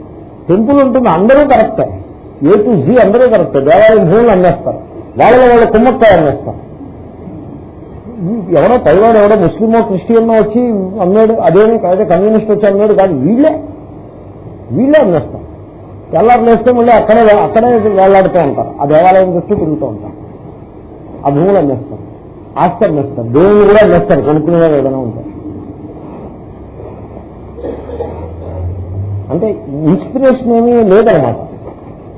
S1: టెంపుల్ ఉంటుంది అందరూ కరెక్టే ఏ. టు జీ అందరూ కరెక్ట్ దేవాలయం భూములు అమ్మేస్తారు. వాళ్ళ వాళ్ళ కుమ్మక్కాయ అమ్మేస్తారు. ఎవడో పైవాడు ఎవడో ముస్లిమో క్రిస్టియన్నో వచ్చి అమ్మాడు అదేమి కాదు కమ్యూనిస్ట్ వచ్చి అమ్మాడు కాదు వీళ్ళే. వీళ్ళే అమ్మేస్తారు తెల్లారులేస్తే మళ్ళీ అక్కడే అక్కడే వేలాడుతూ ఉంటారు. ఆ దేవాలయం చుట్టూ తిరుగుతూ ఉంటారు. ఆ భూములు అమ్మేస్తారు ఆస్తి అమ్మేస్తారు దేవుని కూడా అమ్మేస్తారు కొనుక్కునేవారు ఏదైనా ఉంటారు. అంటే ఇన్స్పిరేషన్ ఏమీ లేదనమాట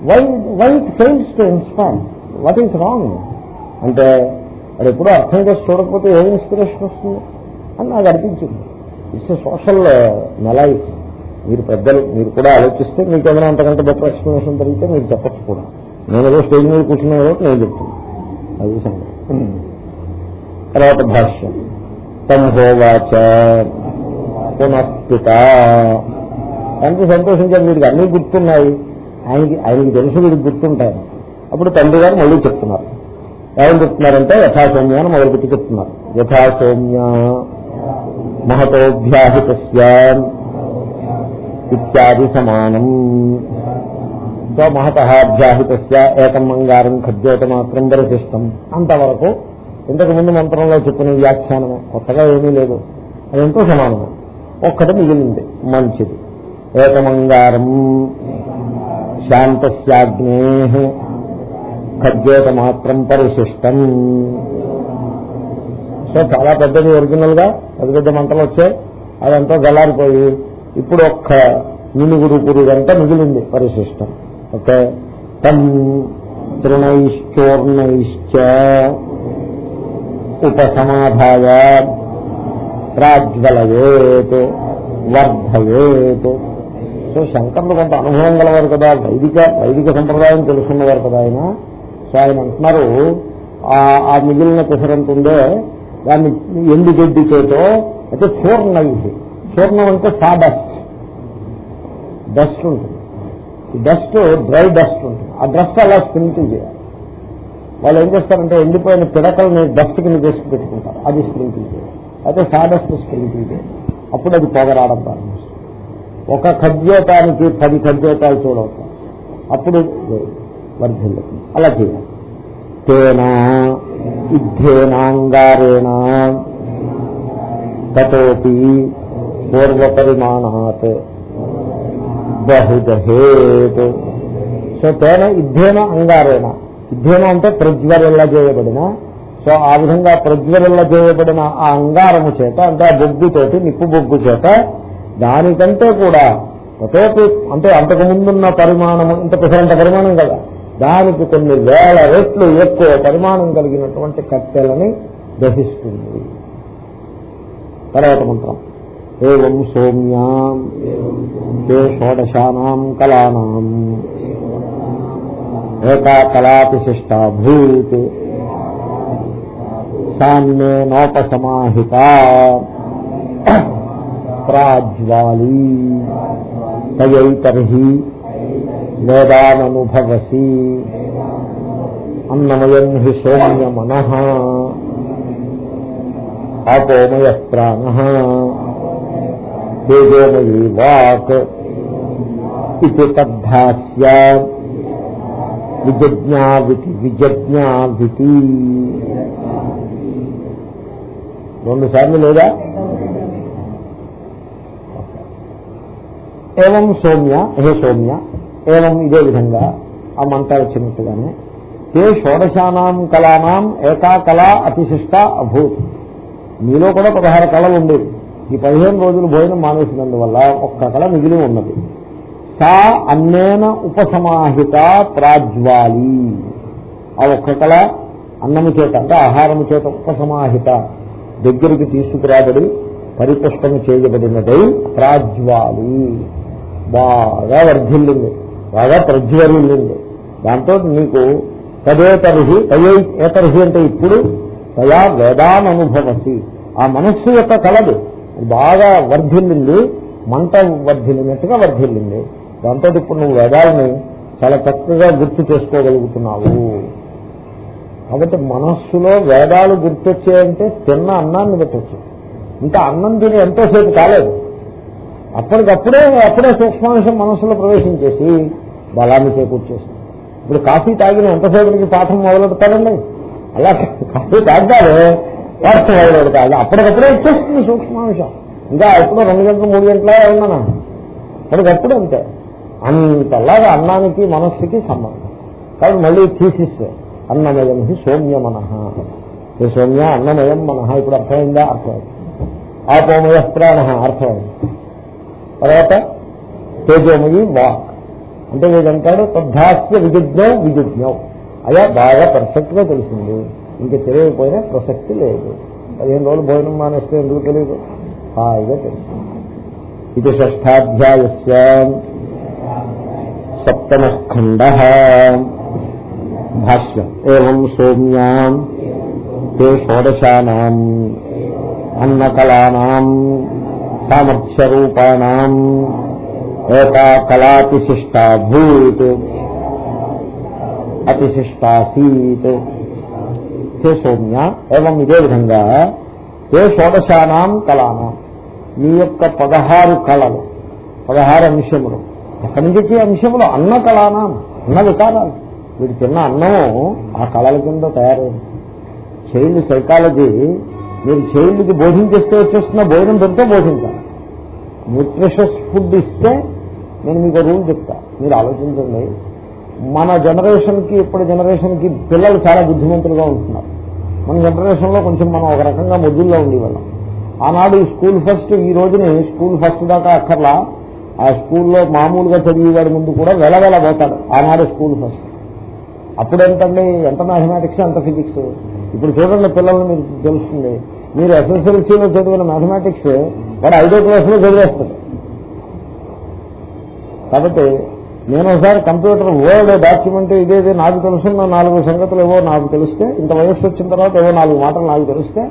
S1: why why fails to inspire what is wrong అంటే అది ఎప్పుడూ అర్థం చేసి చూడకపోతే ఏం ఇన్స్పిరేషన్ వస్తుంది? అని నాకు అనిపించింది. ఇట్స్ సోషల్ మెలైజ్ uh, మీరు పెద్దలు మీరు కూడా ఆలోచిస్తే మీకు ఏదైనా అంతకంటే బెటర్ ఎక్స్ప్లెనేషన్ జరిగితే మీరు చెప్పచ్చు కూడా. నేను ఏదో స్టేజ్ మీద కూర్చున్నా కాబట్టి నేను చెప్తాను. అది సంగతి. తర్వాత భాష్యం. సంహోవాచ పునఃపిత ఎంత సంతోషించారు వీడికి అన్నీ గుర్తున్నాయి. ఆయనకి ఆయనకి తెలుసు వీడికి గుర్తుంటాయి. అప్పుడు తండ్రి గారు మళ్ళీ చెప్తున్నారు. ఏమని చెప్తున్నారంటే యథాసౌమ్య అని మొదలుపెట్టి చెప్తున్నారు. యథాసౌమ్య మహతోభ్యాహిత ఇత్యాది సమానం సో మహతహాభ్యాహిత ఏకం అంగారం ఖద్యోత మాత్రం పరిశిష్టం అంతవరకు ఇంతకు ముందు మంత్రంలో చెప్పిన వ్యాఖ్యానమే కొత్తగా ఏమీ లేదు. అది ఎంతో సమానమే. ఒక్కటి మిగిలింది. మంచిది. ఏకమంగారం. శాంతస్యాగ్నే ఖద్యోత మాత్రం పరిశిష్టం. సో చాలా పెద్దది ఒరిజినల్గా పెద్ద పెద్ద మంటలు వచ్చాయి. అదంతా గలారిపోయి ఇప్పుడు ఒక్క మినుగురు పురుగంతా మిగిలింది పరిశిష్టం. ఓకే? తం తృణైశ్చోర్ణైశ్చ ఉపసమాధాయ ప్రాజ్వలయేత్ వర్ధయేత్. సో శంకర్లు కొంత అనుభవం గలవారు కదా వైదిక వైదిక సంప్రదాయం తెలుసుకున్నవారు కదా ఆయన. సో ఆయన అంటున్నారు ఆ మిగిలిన పెసరంత ఉందే దాన్ని ఎండు గడ్డి చేతో అయితే చూర్ణం ఇది. చూర్ణం అంటే సా డస్ట్. డస్ట్ ఉంటుంది. డస్ట్ డ్రై డస్ట్ ఉంటుంది. ఆ డస్ట్ అలా స్ప్రింకిల్ చేయాలి. వాళ్ళు ఏం చేస్తారంటే ఎండిపోయిన పిడకల్ని డస్ట్ కింద చేసి పెట్టుకుంటారు. అది స్ప్రింకిల్ చేయాలి. అయితే సా డస్ట్ స్ప్రింకిల్ చేయాలి. అప్పుడు అది పొగరాడం ప్రారంభిస్తుంది. ఒక ఖద్యోతానికి పది ఖద్యోతాలు చూడవుతాయి అప్పుడు వర్ధిల్లుతుంది. అలా చేయాలి. తేనా యుద్ధేనాంగారేణ తతోపి పూర్వపరిమాణాత్ బహుదహేత్ సో తేన యుద్ధేన అంగారేణ. యుద్ధేన అంటే ప్రజ్వరిల్ల చేయబడిన. సో ఆ విధంగా ప్రజ్వరిల్ల చేయబడిన ఆ అంగారము చేత అంటే ఆ బొగ్గుతోటి నిప్పు బొగ్గు చేత దానికంటే కూడా తతోపి అంటే అంతకు ముందున్న పరిమాణము ఇంత పిసరంత పరిమాణం కదా. దానికి కొన్ని వేల రెట్లు ఎక్కువ పరిమాణం కలిగినటువంటి కట్టెలని దహిస్తుంది. తర్వాత మంత్రం. ఏం సోమ్యాం ఏ షోడశానాం కళానాం. ఏకా కళాతిశిష్టాభూత్ సామ్యే నోపసమాహిత. ప్రాజ్వాలీ. తయైతర్హి వేదాననుభవసి అన్నమయం హి సౌమ్యమన. ఆపోమయ ప్రాణ తేజోమయీ వాక్. ఇది తద్భాస్య విజజ్ఞావితి విజజ్ఞావితి. రెండు సార్లు లేదా? ఏం సౌమ్య? హే సౌమ్య. ఏవం ఇదే విధంగా ఆ మంట వచ్చినట్టుగానే. ఏ షోడశానాం కళానాం ఏకా కళ అతిశిష్ట అభూత్. మీలో కూడా పదహారు కళలు ఉండేవి. ఈ పదిహేను రోజులు భోజనం మానేసినందువల్ల ఒక్క కళ మిగిలి ఉన్నది. సా అన్నేన ఉపసమాహిత ప్రాజ్వాలి. ఆ ఒక్క కళ అన్నము చేత అంటే ఆహారము చేత ఉపసమాహిత. దగ్గరికి తీసుకురాబడి పరిపుష్టము చేయబడినదై ప్రాజ్వాలి. బాగా వర్ధిల్లింది. బాగా ప్రజ్వరిల్లింది దాంతో నీకు తదేతరిహి తయై ఏతరిహి అంటే ఇప్పుడు తయా వేదాననుభవసి. ఆ మనస్సు యొక్క కలదు. బాగా వర్ధిల్లింది మంట వర్ధిల్లినట్టుగా వర్ధిల్లింది. దాంతో ఇప్పుడు నువ్వు వేదాలని చాలా చక్కగా గుర్తు చేసుకోగలుగుతున్నావు. కాబట్టి మనస్సులో వేదాలు గుర్తొచ్చాయంటే తిన్న అన్నాన్ని పెట్టచ్చు. ఇంకా అన్నం తిని ఎంతోసేపు కాలేదు. అప్పటికప్పుడే అప్పుడే సూక్ష్మాంశం మనస్సులో ప్రవేశించేసి బలాన్ని చేకూర్చేస్తుంది ఇప్పుడు కాఫీ తాగిన ఎంతసేపటికి పాఠం మొదలెడతారండి అలా కాఫీ తాగారు పాఠం మొదలెడతారు అప్పటికప్పుడే ఇచ్చేస్తుంది సూక్ష్మాంశం. ఇంకా ఎప్పుడో రెండు గంటలు మూడు గంటల ఉన్నానా అప్పటికప్పుడు అంతే. అంతలాగా అన్నానికి మనస్సుకి సంబంధం. కాబట్టి మళ్ళీ థీసిస్ అన్నమయం హి సౌమ్య మనహ సౌమ్య అన్నమయం మనహ ఇప్పుడు అర్థమైందా? అర్థమైంది. ఆపోమయ ప్రాణ అర్థమైంది. తర్వాత తేజోమయి వాక్. అంటే వీడంటాడు తద్ధాస్య విజిజ్ఞం విజిజ్ఞం. అయ్యా బాగా పర్ఫెక్ట్గా తెలిసింది. ఇంక తెలియకపోయినా ప్రసక్తి లేదు. పదిహేను రోజులు భోజనం మానేస్తే ఎందుకు తెలియదు? హాయిగా తెలిసింది ఇది షష్టాధ్యాయస్య సప్తమ ఖండ భాష్యం. ఏం సౌమ్యాం తే షోడశానాం అన్నకళానాం సామర్థ్యరూపాణం ఏకా కళాతిశిష్టాభూత్ అతిశిష్టాసీత్. హే సౌమ్య ఏవం ఇదే విధంగా ఏ షోడశానాం కళానాం. మీ యొక్క పదహారు కళలు పదహారు అంశములు ఎక్కడి నుంచి వచ్చే అంశములు అన్న కళానాం అన్న వికారాలు. వీడు తిన్న అన్నము ఆ కళల కింద తయారైంది. చైల్డ్ సైకాలజీ మీరు చైల్డ్కి బోధించేస్తే వచ్చేస్తున్న భోజనం పెడితే బోధించాలి న్యూట్రిషస్ ఫుడ్ ఇస్తే నేను మీకు రూల్ చెప్తా. మీరు ఆలోచించండి. మన జనరేషన్కి ఇప్పటి జనరేషన్కి పిల్లలు చాలా బుద్ధిమంతులుగా ఉంటున్నారు. మన జనరేషన్లో కొంచెం మనం ఒక రకంగా మొద్దుల్లో ఉండేవాళ్ళం. ఆనాడు స్కూల్ ఫస్ట్ ఈ రోజుని స్కూల్ ఫస్ట్ దాకా అక్కర్లా. ఆ స్కూల్లో మామూలుగా చదివేవాడి ముందు కూడా వెలవెల పోతాడు. ఆనాడు స్కూల్ ఫస్ట్. అప్పుడు ఎంతండి ఎంత మ్యాథమెటిక్స్ ఎంత ఫిజిక్స్ ఇప్పుడు చూడండి పిల్లల్ని మీరు తెలుస్తుంది. మీరు ఎస్ఎస్ఎల్సీలో చదివిన మ్యాథమెటిక్స్ వాడు ఐదో క్లాసులో చదివేస్తాడు. కాబట్టి నేను ఒకసారి కంప్యూటర్ వర్డ్ డాక్యుమెంట్ ఇదేది నాకు తెలుసున్న నాలుగు సంగతులు ఏవో నాకు తెలిస్తే ఇంత వయస్సు వచ్చిన తర్వాత ఏవో నాలుగు మాటలు నాకు తెలిస్తే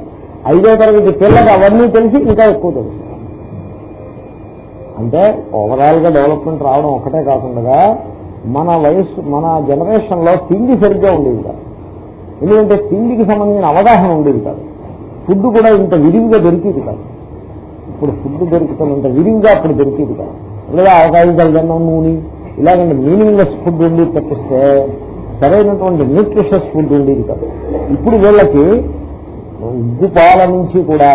S1: ఐదో తరగతి పిల్లలు అవన్నీ తెలిసి ఇంకా ఎక్కువ తెలుసు. అంటే ఓవరాల్గా డెవలప్మెంట్ రావడం ఒకటే కాకుండా మన వయస్సు మన జనరేషన్లో తిండి సరిగ్గా ఉండేది కాదు. ఎందుకంటే తిండికి సంబంధించిన అవగాహన ఉండేది కాదు. ఫుడ్ కూడా ఇంత విరివిగా దొరికేది కాదు. ఇప్పుడు ఫుడ్ దొరుకుతున్నంత విరివిగా అప్పుడు దొరికేది కాదు. లేదా అవకాశం కలిగన్నం నూనె ఇలాగంటే మీనింగ్లెస్ ఫుడ్ ఉండి తప్పిస్తే సరైనటువంటి న్యూట్రిషస్ ఫుడ్ ఉండేది కాదు. ఇప్పుడు వీళ్ళకి ఉగ్గు పాల నుంచి కూడా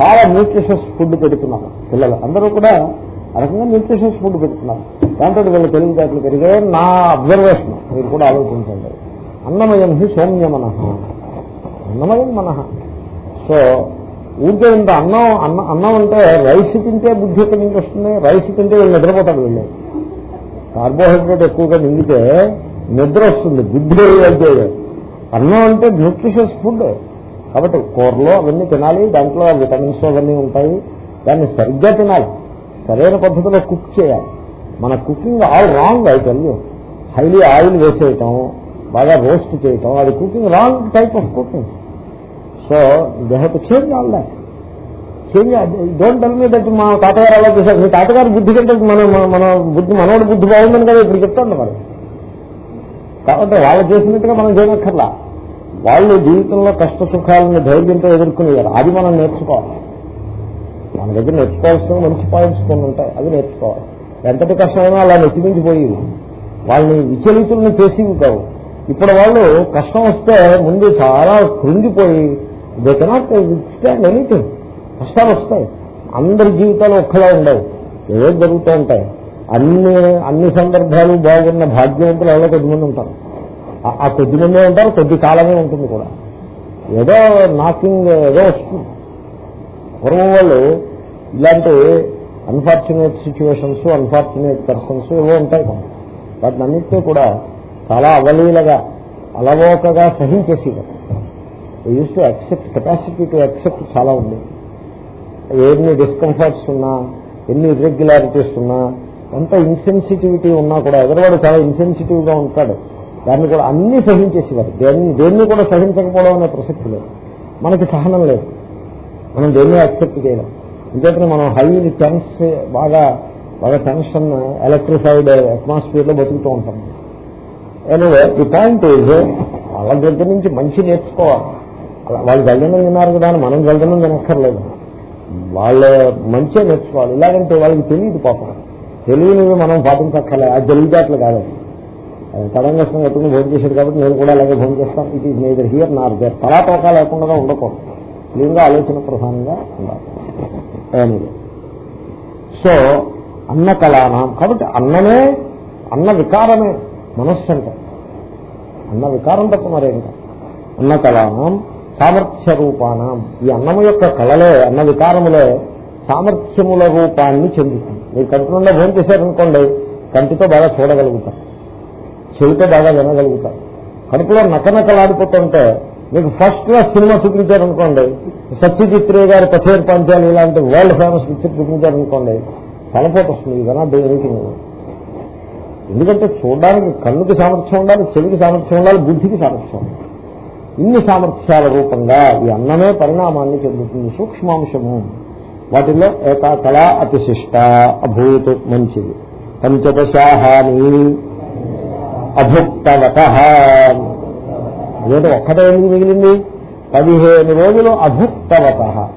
S1: చాలా న్యూట్రిషస్ ఫుడ్ పెడుతున్నారు పిల్లలు. అందరూ కూడా ఆ రకంగా న్యూట్రిషస్ ఫుడ్ పెడుతున్నారు. దాంతో వీళ్ళ తెలివితేటలు పెరిగే నా అబ్జర్వేషన్ మీరు కూడా ఆలోచించండి. అన్నమయం హి సౌమ్య మనః. అన్నమయం మనహ సో ఊరికే ఇంత అన్నం అన్న అన్నం అంటే రైస్ తింటే బుద్ధి ఎక్కడి నుంచి వస్తుంది? రైస్ తింటే వీళ్ళు నిద్రపోతారు వీళ్ళు. కార్బోహైడ్రేట్ ఎక్కువగా నిండితే నిద్ర వస్తుంది బుద్ధి అయితే అన్నం అంటే న్యూట్రిషియస్ ఫుడ్. కాబట్టి కూరలో అవన్నీ తినాలి దాంట్లో విటమిన్స్ అవన్నీ ఉంటాయి. దాన్ని సరిగ్గా తినాలి. సరైన పద్ధతిలో కుక్ చేయాలి. మన కుకింగ్ ఆల్ రాంగ్ అయితే హైలీ ఆయిల్ వేసేయటం బాగా రోస్ట్ చేయటం అది cooking wrong type of cooking. So they have to change all that change don't tell me that మా తాతగారు అలా చేశారు. మీ తాతగారి బుద్ధి కంటే మన మన- మన బుద్ధి మనవాడి బుద్ధి బాగుందని కదా ఇప్పుడు చెప్తాను మరి. కాబట్టి వాళ్ళు చేసినట్టుగా మనం చేయనక్కర్లా వాళ్ళు జీవితంలో కష్ట సుఖాలను ధైర్యంతో ఎదుర్కొనేవారు అది మనం నేర్చుకోవాలి. మన దగ్గర నేర్చుకోవాల్సిన మంచి పాయింట్స్ కొన్ని ఉంటాయి. అవి నేర్చుకోవాలి. ఎంతటి కష్టమైనా అలా నెత్తిమించిపోయి వాళ్ళని విచలితులను చేసి కావు ఇప్పుడు వాళ్ళు కష్టం వస్తే ముందు చాలా కృంగిపోయి దే కెనాట్ విత్స్టాండ్ ఎనీథింగ్ కష్టాలు వస్తాయి. అందరి జీవితాలు ఒక్కలా ఉండవు. ఏదో జరుగుతూ ఉంటాయి. అన్ని అన్ని సందర్భాలు బాగున్న భాగ్యవంతులు ఎవరో కొద్దిమంది ఉంటారు. ఆ- కొద్దిమందే కొద్ది ఉంటారు కొద్ది కాలమే ఉంటుంది కూడా. ఏదో నాకింగ్ ఏదో వస్తుంది. పూర్వం వాళ్ళు ఇలాంటి అన్ఫార్చునేట్ సిచ్యువేషన్స్ అన్ఫార్చునేట్ పర్సన్స్ ఏవో ఉంటాయి వాటిని అన్నింటినీ కూడా చాలా అవలీలగా అలవోకగా సహించేసేవారు. Used to accept capacity to accept చాలా ఉంది. ఎన్ని డిస్కంఫర్ట్స్ ఉన్నా ఎన్ని ఇర్రెగ్యులారిటీస్ ఉన్నా ఎంత ఇన్సెన్సిటివిటీ ఉన్నా కూడా ఎదరవాడు చాలా ఇన్సెన్సిటివ్గా ఉంటాడు. దాన్ని కూడా అన్ని సహించేసేవారు. దేన్ని దేన్ని కూడా సహించకపోవడం అనే ప్రసక్తి లేదు. మనకి సహనం లేదు. మనం దేన్ని యాక్సెప్ట్ చేయలేం. ఇంకేతనే మనం హై టెన్స్ బాగా బాగా టెన్షన్ ఎలక్ట్రిఫైడ్ అట్మాస్ఫియర్లో బతుకుతూ ఉంటాం. ఎనివే ది పాయింట్ ఈజ్ వాళ్ళ దగ్గర నుంచి మంచి నేర్చుకోవాలి. వాళ్ళు జల్దనం తిన్నారు కదా అని మనం జల్దనం తినక్కర్లేదు వాళ్ళ మంచిగా నేర్చుకోవాలి. ఇలాగంటే వాళ్ళకి తెలియదు పాపం తెలియనివి మనం పాటించక్కర్లేదు. ఆ తెలివితేటలు కాదు. తడంగస్తం కట్టుకుని భోజనం చేశాడు కాబట్టి నేను కూడా అలాగే భోజనం చేస్తాను. It is neither here nor there తలా లేకుండా ఉండకూడదు. క్లీన్గా ఆలోచన ప్రధానంగా ఉండాలి. సో అన్న కళానం. కాబట్టి అన్నమే అన్న వికారమే మనస్సు అంటే. అన్న వికారం తప్ప మరేం కాదు. అన్న కళానం. సామర్థ్య రూపానం ఈ అన్నము యొక్క కళలే అన్న వికారములే సామర్థ్యముల రూపాన్ని చెందుతుంది మీరు కంటి నుండా భోజనం చేశారనుకోండి కంటితో బాగా చూడగలుగుతారు. చెవితో బాగా వినగలుగుతారు. కడుపులో నకనకలాడిపోతుంటే మీకు ఫస్ట్ క్లాస్ సినిమా చూపించారనుకోండి సత్యజిత్ రే గారి పంచాలి ఇలాంటి వరల్డ్ ఫేమస్ పిక్చర్ చూపించారనుకోండి తలపోటు వస్తుంది ఇదన్నా ఎనీథింగ్ ఎందుకంటే చూడడానికి కన్నుకి సామర్థ్యం ఉండాలి చెవికి సామర్థ్యం ఉండాలి బుద్ధికి సామర్థ్యం ఉండాలి. ఇన్ని సామర్థ్యాల రూపంగా ఈ అన్నమే పరిణామాన్ని చెందుతుంది సూక్ష్మాంశము. వాటిలో ఏకా కళ అతిశిష్ట అభూత్ మంచిది. పంచదశాహాని అభుక్తవత. ఏదో ఒక్కటే ఎందుకు మిగిలింది? పదిహేను రోజులు అభుక్తవత.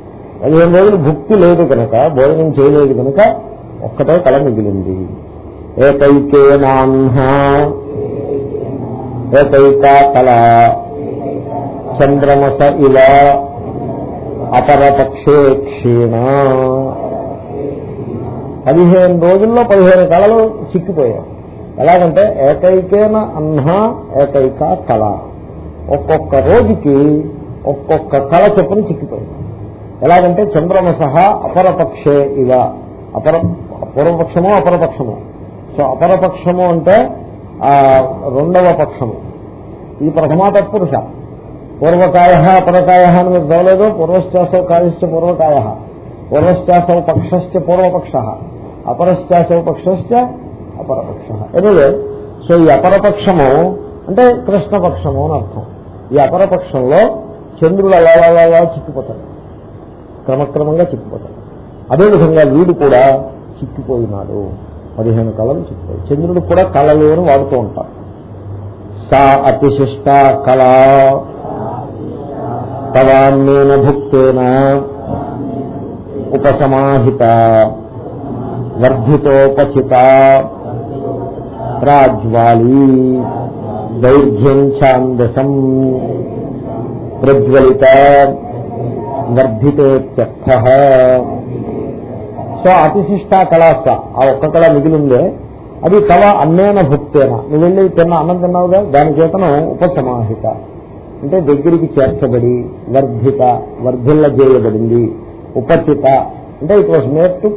S1: పదిహేను రోజులు భుక్తి లేదు కనుక భోజనం చేయలేదు కనుక ఒక్కటే కళ మిగిలింది. ఏకైకేనాహ ఏకైకా కళ. చంద్రమస ఇలా అపరపక్షే క్షీణ. పదిహేను రోజుల్లో పదిహేను కళలు చిక్కిపోయాయి. ఎలాగంటే ఏకైకేన అన్న ఏకైక కళ. ఒక్కొక్క రోజుకి ఒక్కొక్క కళ చొప్పున చిక్కిపోయింది. ఎలాగంటే చంద్రమసహ అపరపక్షే ఇవ. అపర పూర్వపక్షము అపరపక్షము. సో అపరపక్షము అంటే ఆ రెండవ పక్షము. ఇది ప్రథమా తత్పురుష. పూర్వకాయ అపరకాయ అని మీరు చదవలేదు పూర్వశ్చాసౌ కాయశ్చ పూర్వకాయ. పూర్వశ్చాసౌ పక్షశ్చ పూర్వపక్ష. అపరశ్చాసౌ పక్షశ్చ అపరపక్ష. ఎనివే సో ఈ అపరపక్షము అంటే కృష్ణపక్షము అని అర్థం. ఈ అపరపక్షంలో చంద్రుడు అలా అలా అలా చిక్కిపోతాడు క్రమక్రమంగా చిక్కిపోతాడు అదేవిధంగా వీడు కూడా చిక్కిపోయినాడు. పదిహేను కళలు చిక్కిపోయి చంద్రుడు కూడా కళలు అని వాడుతూ ఉంటారు సా అతిశిష్ట కళ తవాన్నేన భుక్తేన ఉపసమాహిత వర్ధితోపచిత ప్రాజ్వాళీ దైర్ఘ్యం ఛాందసం ప్రజ్వలిత వర్ధితేత్యర్థ. సో అతిశిష్ట కళాస ఆ ఒక్క కళ మిగిలిందే. అది కళ అన్నేన భుక్తేన. నువ్వు వెళ్ళి తిన్న అన్నం తిన్నావుగా? దాని చేతను ఉపసమాహిత. అంటే దగ్గరికి చేర్చబడి వర్ధిత వర్ధిల్ల చేయబడింది ఉపచిత అంటే it was made to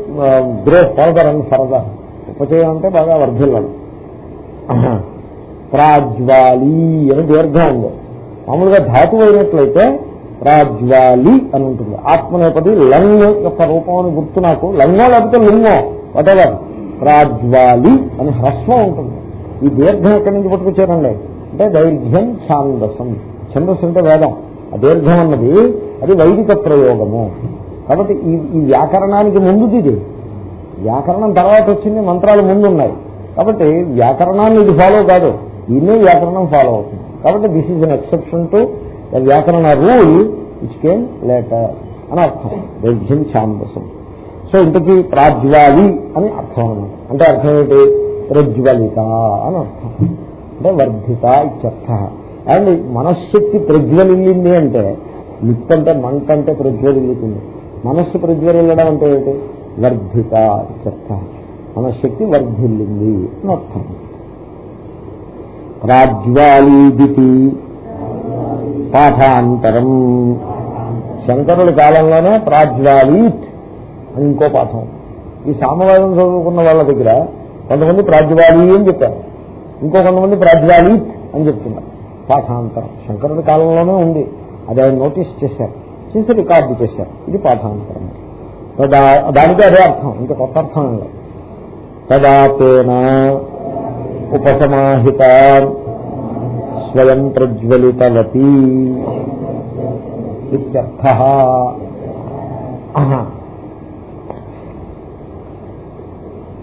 S1: grow further and further ఉపచయం అంటే బాగా వర్ధిల్లం ప్రాజ్వాలి అని దీర్ఘం ఉంది. మామూలుగా ధాతువు అయినట్లయితే ప్రాజ్వాలి అని ఉంటుంది. ఆత్మనేపది లంగ్ యొక్క రూపం అని గుర్తు నాకు. లంగో లేకపోతే లింగో వటెవర్ ప్రాజ్వాలి అని హ్రస్వం ఉంటుంది. ఈ దీర్ఘం ఎక్కడి నుంచి పట్టుకొచ్చారండి? అంటే దైర్ఘ్యం ఛాందసం. ఛందస్సు అంటే వేదం. ఆ దీర్ఘం అన్నది అది వైదిక ప్రయోగము. కాబట్టి ఈ ఈ వ్యాకరణానికి ముందుది ఇది. వ్యాకరణం తర్వాత వచ్చింది మంత్రాలు ముందు ఉన్నాయి కాబట్టి వ్యాకరణాన్ని ఇది ఫాలో కాదు. దీన్నే వ్యాకరణం ఫాలో అవుతుంది. కాబట్టి this is an exception to the వ్యాకరణ రూల్ ఇచ్ కేమ్ లేటర్ అని అర్థం. వైద్యం ఛాందసం సో ఇంతకీ ప్రాజ్వాలి అని అర్థం అనమాట అంటే అర్థం ఏంటి? ప్రజ్వలిత అని అర్థం. అంటే వర్ధిత ఇత్యర్థ. అండ్ మనశ్శక్తి ప్రజ్వలిల్లింది అంటే నిప్పంటే మంటంటే మంట అంటే ప్రజ్వలిల్లుతుంది మనస్సు ప్రజ్వలిల్లడం అంటే ఏంటి వర్ధిత ఇత్యర్థ మనశ్శక్తి వర్ధిల్లింది అని అర్థం. ప్రాజ్వాలీదితి పాఠాంతరం. శంకరుడి కాలంలోనే ప్రాజ్వాలీత్ అని ఇంకో పాఠం. ఈ సామవేదం చదువుకున్న వాళ్ళ దగ్గర కొంతమంది ప్రాజ్వాలి అని చెప్పారు. ఇంకో కొంతమంది ప్రాజ్వాలీత్ అని చెప్తున్నారు. పాఠాంతరం. శంకరుడి కాలంలోనే ఉంది. అది ఆయన నోటీస్ చేశారు. చేసి రికార్డు చేశారు. ఇది పాఠాంతరం. దానికి అదే అర్థం. ఇంకా కొత్త అర్థం లేదు. తదా ఉపసమాహిత స్వయం ప్రజ్వలితవతి ఇత్యర్థ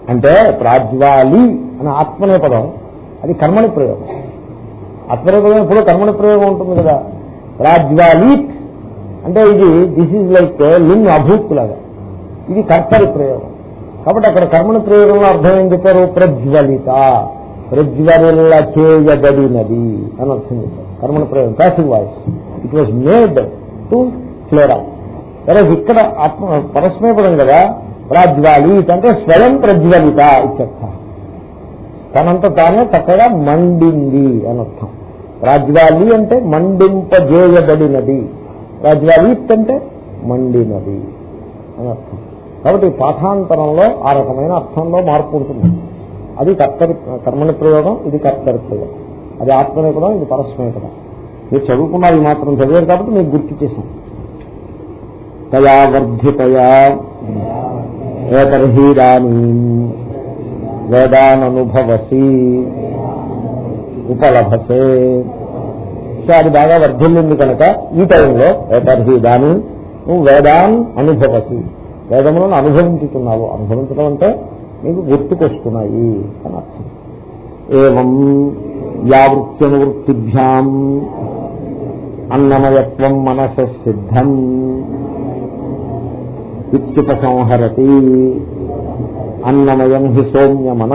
S1: అంటే ప్రాజ్వాలి అనే ఆత్మనే పదం. అది కర్మని ప్రయోగం. ఆత్మనేపదం ఎప్పుడో కర్మణ ప్రయోగం ఉంటుంది కదా. రాజ్వాలీప్ అంటే ఇది దిస్ ఈజ్ లైక్ లింగ్ అభూక్ లాగా. ఇది కర్తరి ప్రయోగం. కాబట్టి అక్కడ కర్మణ ప్రయోగంలో అర్థం ఏం చెప్పారు ప్రజ్వలిత. ప్రజ్వలిల చేయబడినది అని అర్థం చెప్పారు కర్మణ ప్రయోగం. Passive voice it was made to clear సరే ఇక్కడ ఆత్మ పరస్మయపడం కదా. ప్రజ్వాలిత్ అంటే స్వయం ప్రజ్వలిత ఇత్యర్థ. తనంత తానే చక్కగా మండింది అనర్థం అర్థం. అంటే మండింపజేయబడినది. రాజ్వాలిత్ అంటే మండినది అనర్థం కాబట్టి పాఠాంతరంలో ఆ రకమైన అర్థంలో మార్పు ఉంటుంది. అది కర్తరి కర్మని ప్రయోగం ఇది కర్తరి ప్రయోగం. అది ఆత్మనేపదం ఇది పరస్మయపదం మీరు చదువుకున్నారు ఈ మాత్రం చదివారు కాబట్టి మీకు గుర్తు చేశాం తయా వర్ధితయా. ఏతర్హీరానీ వేదాననుభవసి ఉపలభసే. సో అది బాగా వర్ధిల్లింది కనుక ఈ టైంలో ఏతర్హి దాని నువ్వు వేదాన్ అనుభవసి. వేదములను అనుభవించుతున్నావు. అనుభవించడం అంటే నీకు గుర్తుకొస్తున్నాయి అని అర్థం. ఏం యావృత్యనువృత్తిభ్యాం అన్నమయత్వం మనస సిద్ధం. ఇత్యుపసంహరతి. అన్నమయం హి సౌమ్య మన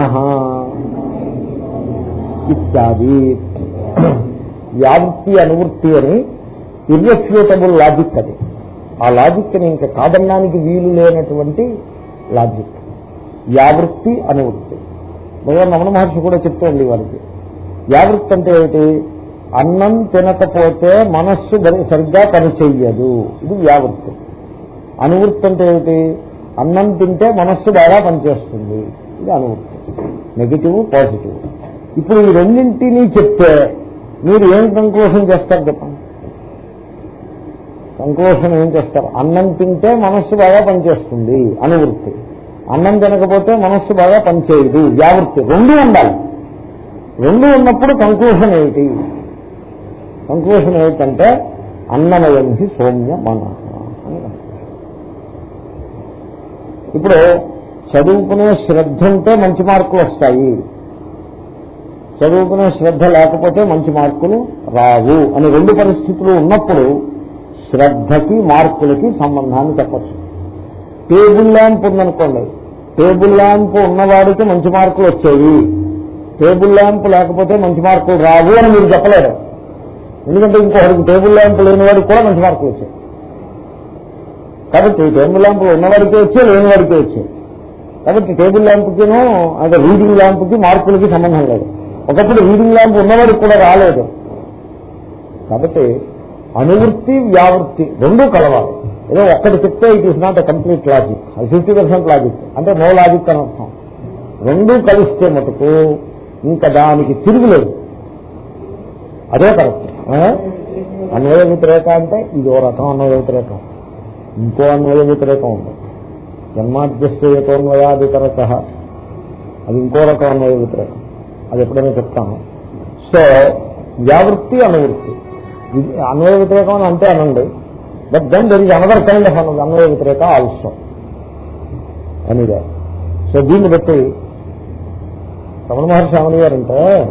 S1: ఇత్యాది. యావృత్తి అనువృత్తి అని ఇర్రెఫ్యూటబుల్ లాజిక్ అది. ఆ లాజిక్ని ఇంకా కాదనడానికి వీలు లేనటువంటి లాజిక్ యావృత్తి అనువృత్తి. భగవాన్ రమణ మహర్షి కూడా చెప్తోంది వారికి. వ్యావృత్తి అంటే ఏమిటి? అన్నం తినకపోతే మనస్సు సరిగ్గా పనిచేయదు. ఇది వ్యావృత్తి. అనువృత్తి అంటే ఏమిటి? అన్నం తింటే మనస్సు బాగా పనిచేస్తుంది. ఇది అనువృత్తి నెగిటివ్ పాజిటివ్ ఇప్పుడు ఈ రెండింటినీ చెప్తే మీరు ఏం కంక్లూషన్ చేస్తారు చెప్పండి. కంక్లూషన్ ఏం చేస్తారు? అన్నం తింటే మనస్సు బాగా పనిచేస్తుంది. అనువృత్తి. అన్నం తినకపోతే మనస్సు బాగా పనిచేయదు. వ్యావృత్తి. రెండు ఉండాలి. రెండు ఉన్నప్పుడు కంక్లూషన్ ఏమిటి? కంక్లూషన్ ఏమిటంటే అన్నమయం హి సౌమ్య మన ఇప్పుడు చదువుకునే శ్రద్ధ ఉంటే మంచి మార్కులు వస్తాయి. చదువుకునే శ్రద్ధ లేకపోతే మంచి మార్కులు రావు అని రెండు పరిస్థితులు ఉన్నప్పుడు శ్రద్ధకి మార్కులకి సంబంధాన్ని చెప్పచ్చు. టేబుల్ ల్యాంప్ ఉందనుకోండి. టేబుల్ ల్యాంప్ ఉన్నవాడికి మంచి మార్కులు వచ్చాయి టేబుల్ ల్యాంప్ లేకపోతే మంచి మార్కులు రావు అని మీరు చెప్పలేరు. ఎందుకంటే ఇంకొకరికి టేబుల్ ల్యాంప్ లేని వాడికి కూడా మంచి మార్కులు వచ్చాయి. కాబట్టి టేబుల్ ల్యాంపులు ఉన్నవాడికి వచ్చే లేని వాడికి వచ్చే. కాబట్టి టేబుల్ ల్యాంప్కిను అదే రీడింగ్ ల్యాంప్కి మార్పులకి సంబంధం లేదు. ఒకప్పుడు రీడింగ్ ల్యాంప్ ఉన్నవాడికి కూడా రాలేదు. కాబట్టి అనువృత్తి వ్యావృత్తి రెండూ కలవాలి. ఏదో ఒక్కటి చెప్తే it is not a complete logic అది ఫిఫ్టీ పర్సెంట్ లాజిక్ అంటే నో లాజిక్ అని అర్థం. రెండూ కలిస్తే మటుకు ఇంకా దానికి తిరుగులేదు అదే కరెక్ట్. అన్వయ వ్యతిరేక అంటే ఇది ఓ రకం అన్వయ వ్యతిరేకం. ఇంకో అన్వయ వ్యతిరేకం ఉంది. జన్మాధ్యస్థయతోన్వయాధికరత అది ఇంకో రకం అన్వయ వ్యతిరేకం. అది ఎప్పుడైనా చెప్తాను. సో వ్యావృత్తి అనువృత్తి. అన్వయ వ్యతిరేకం అని అంటే అనండి. But then there is another kind of అన్వయ వ్యతిరేక ఆల్సో అనిదే సో దీన్ని బట్టి రమణ మహర్షి గారు గారంటే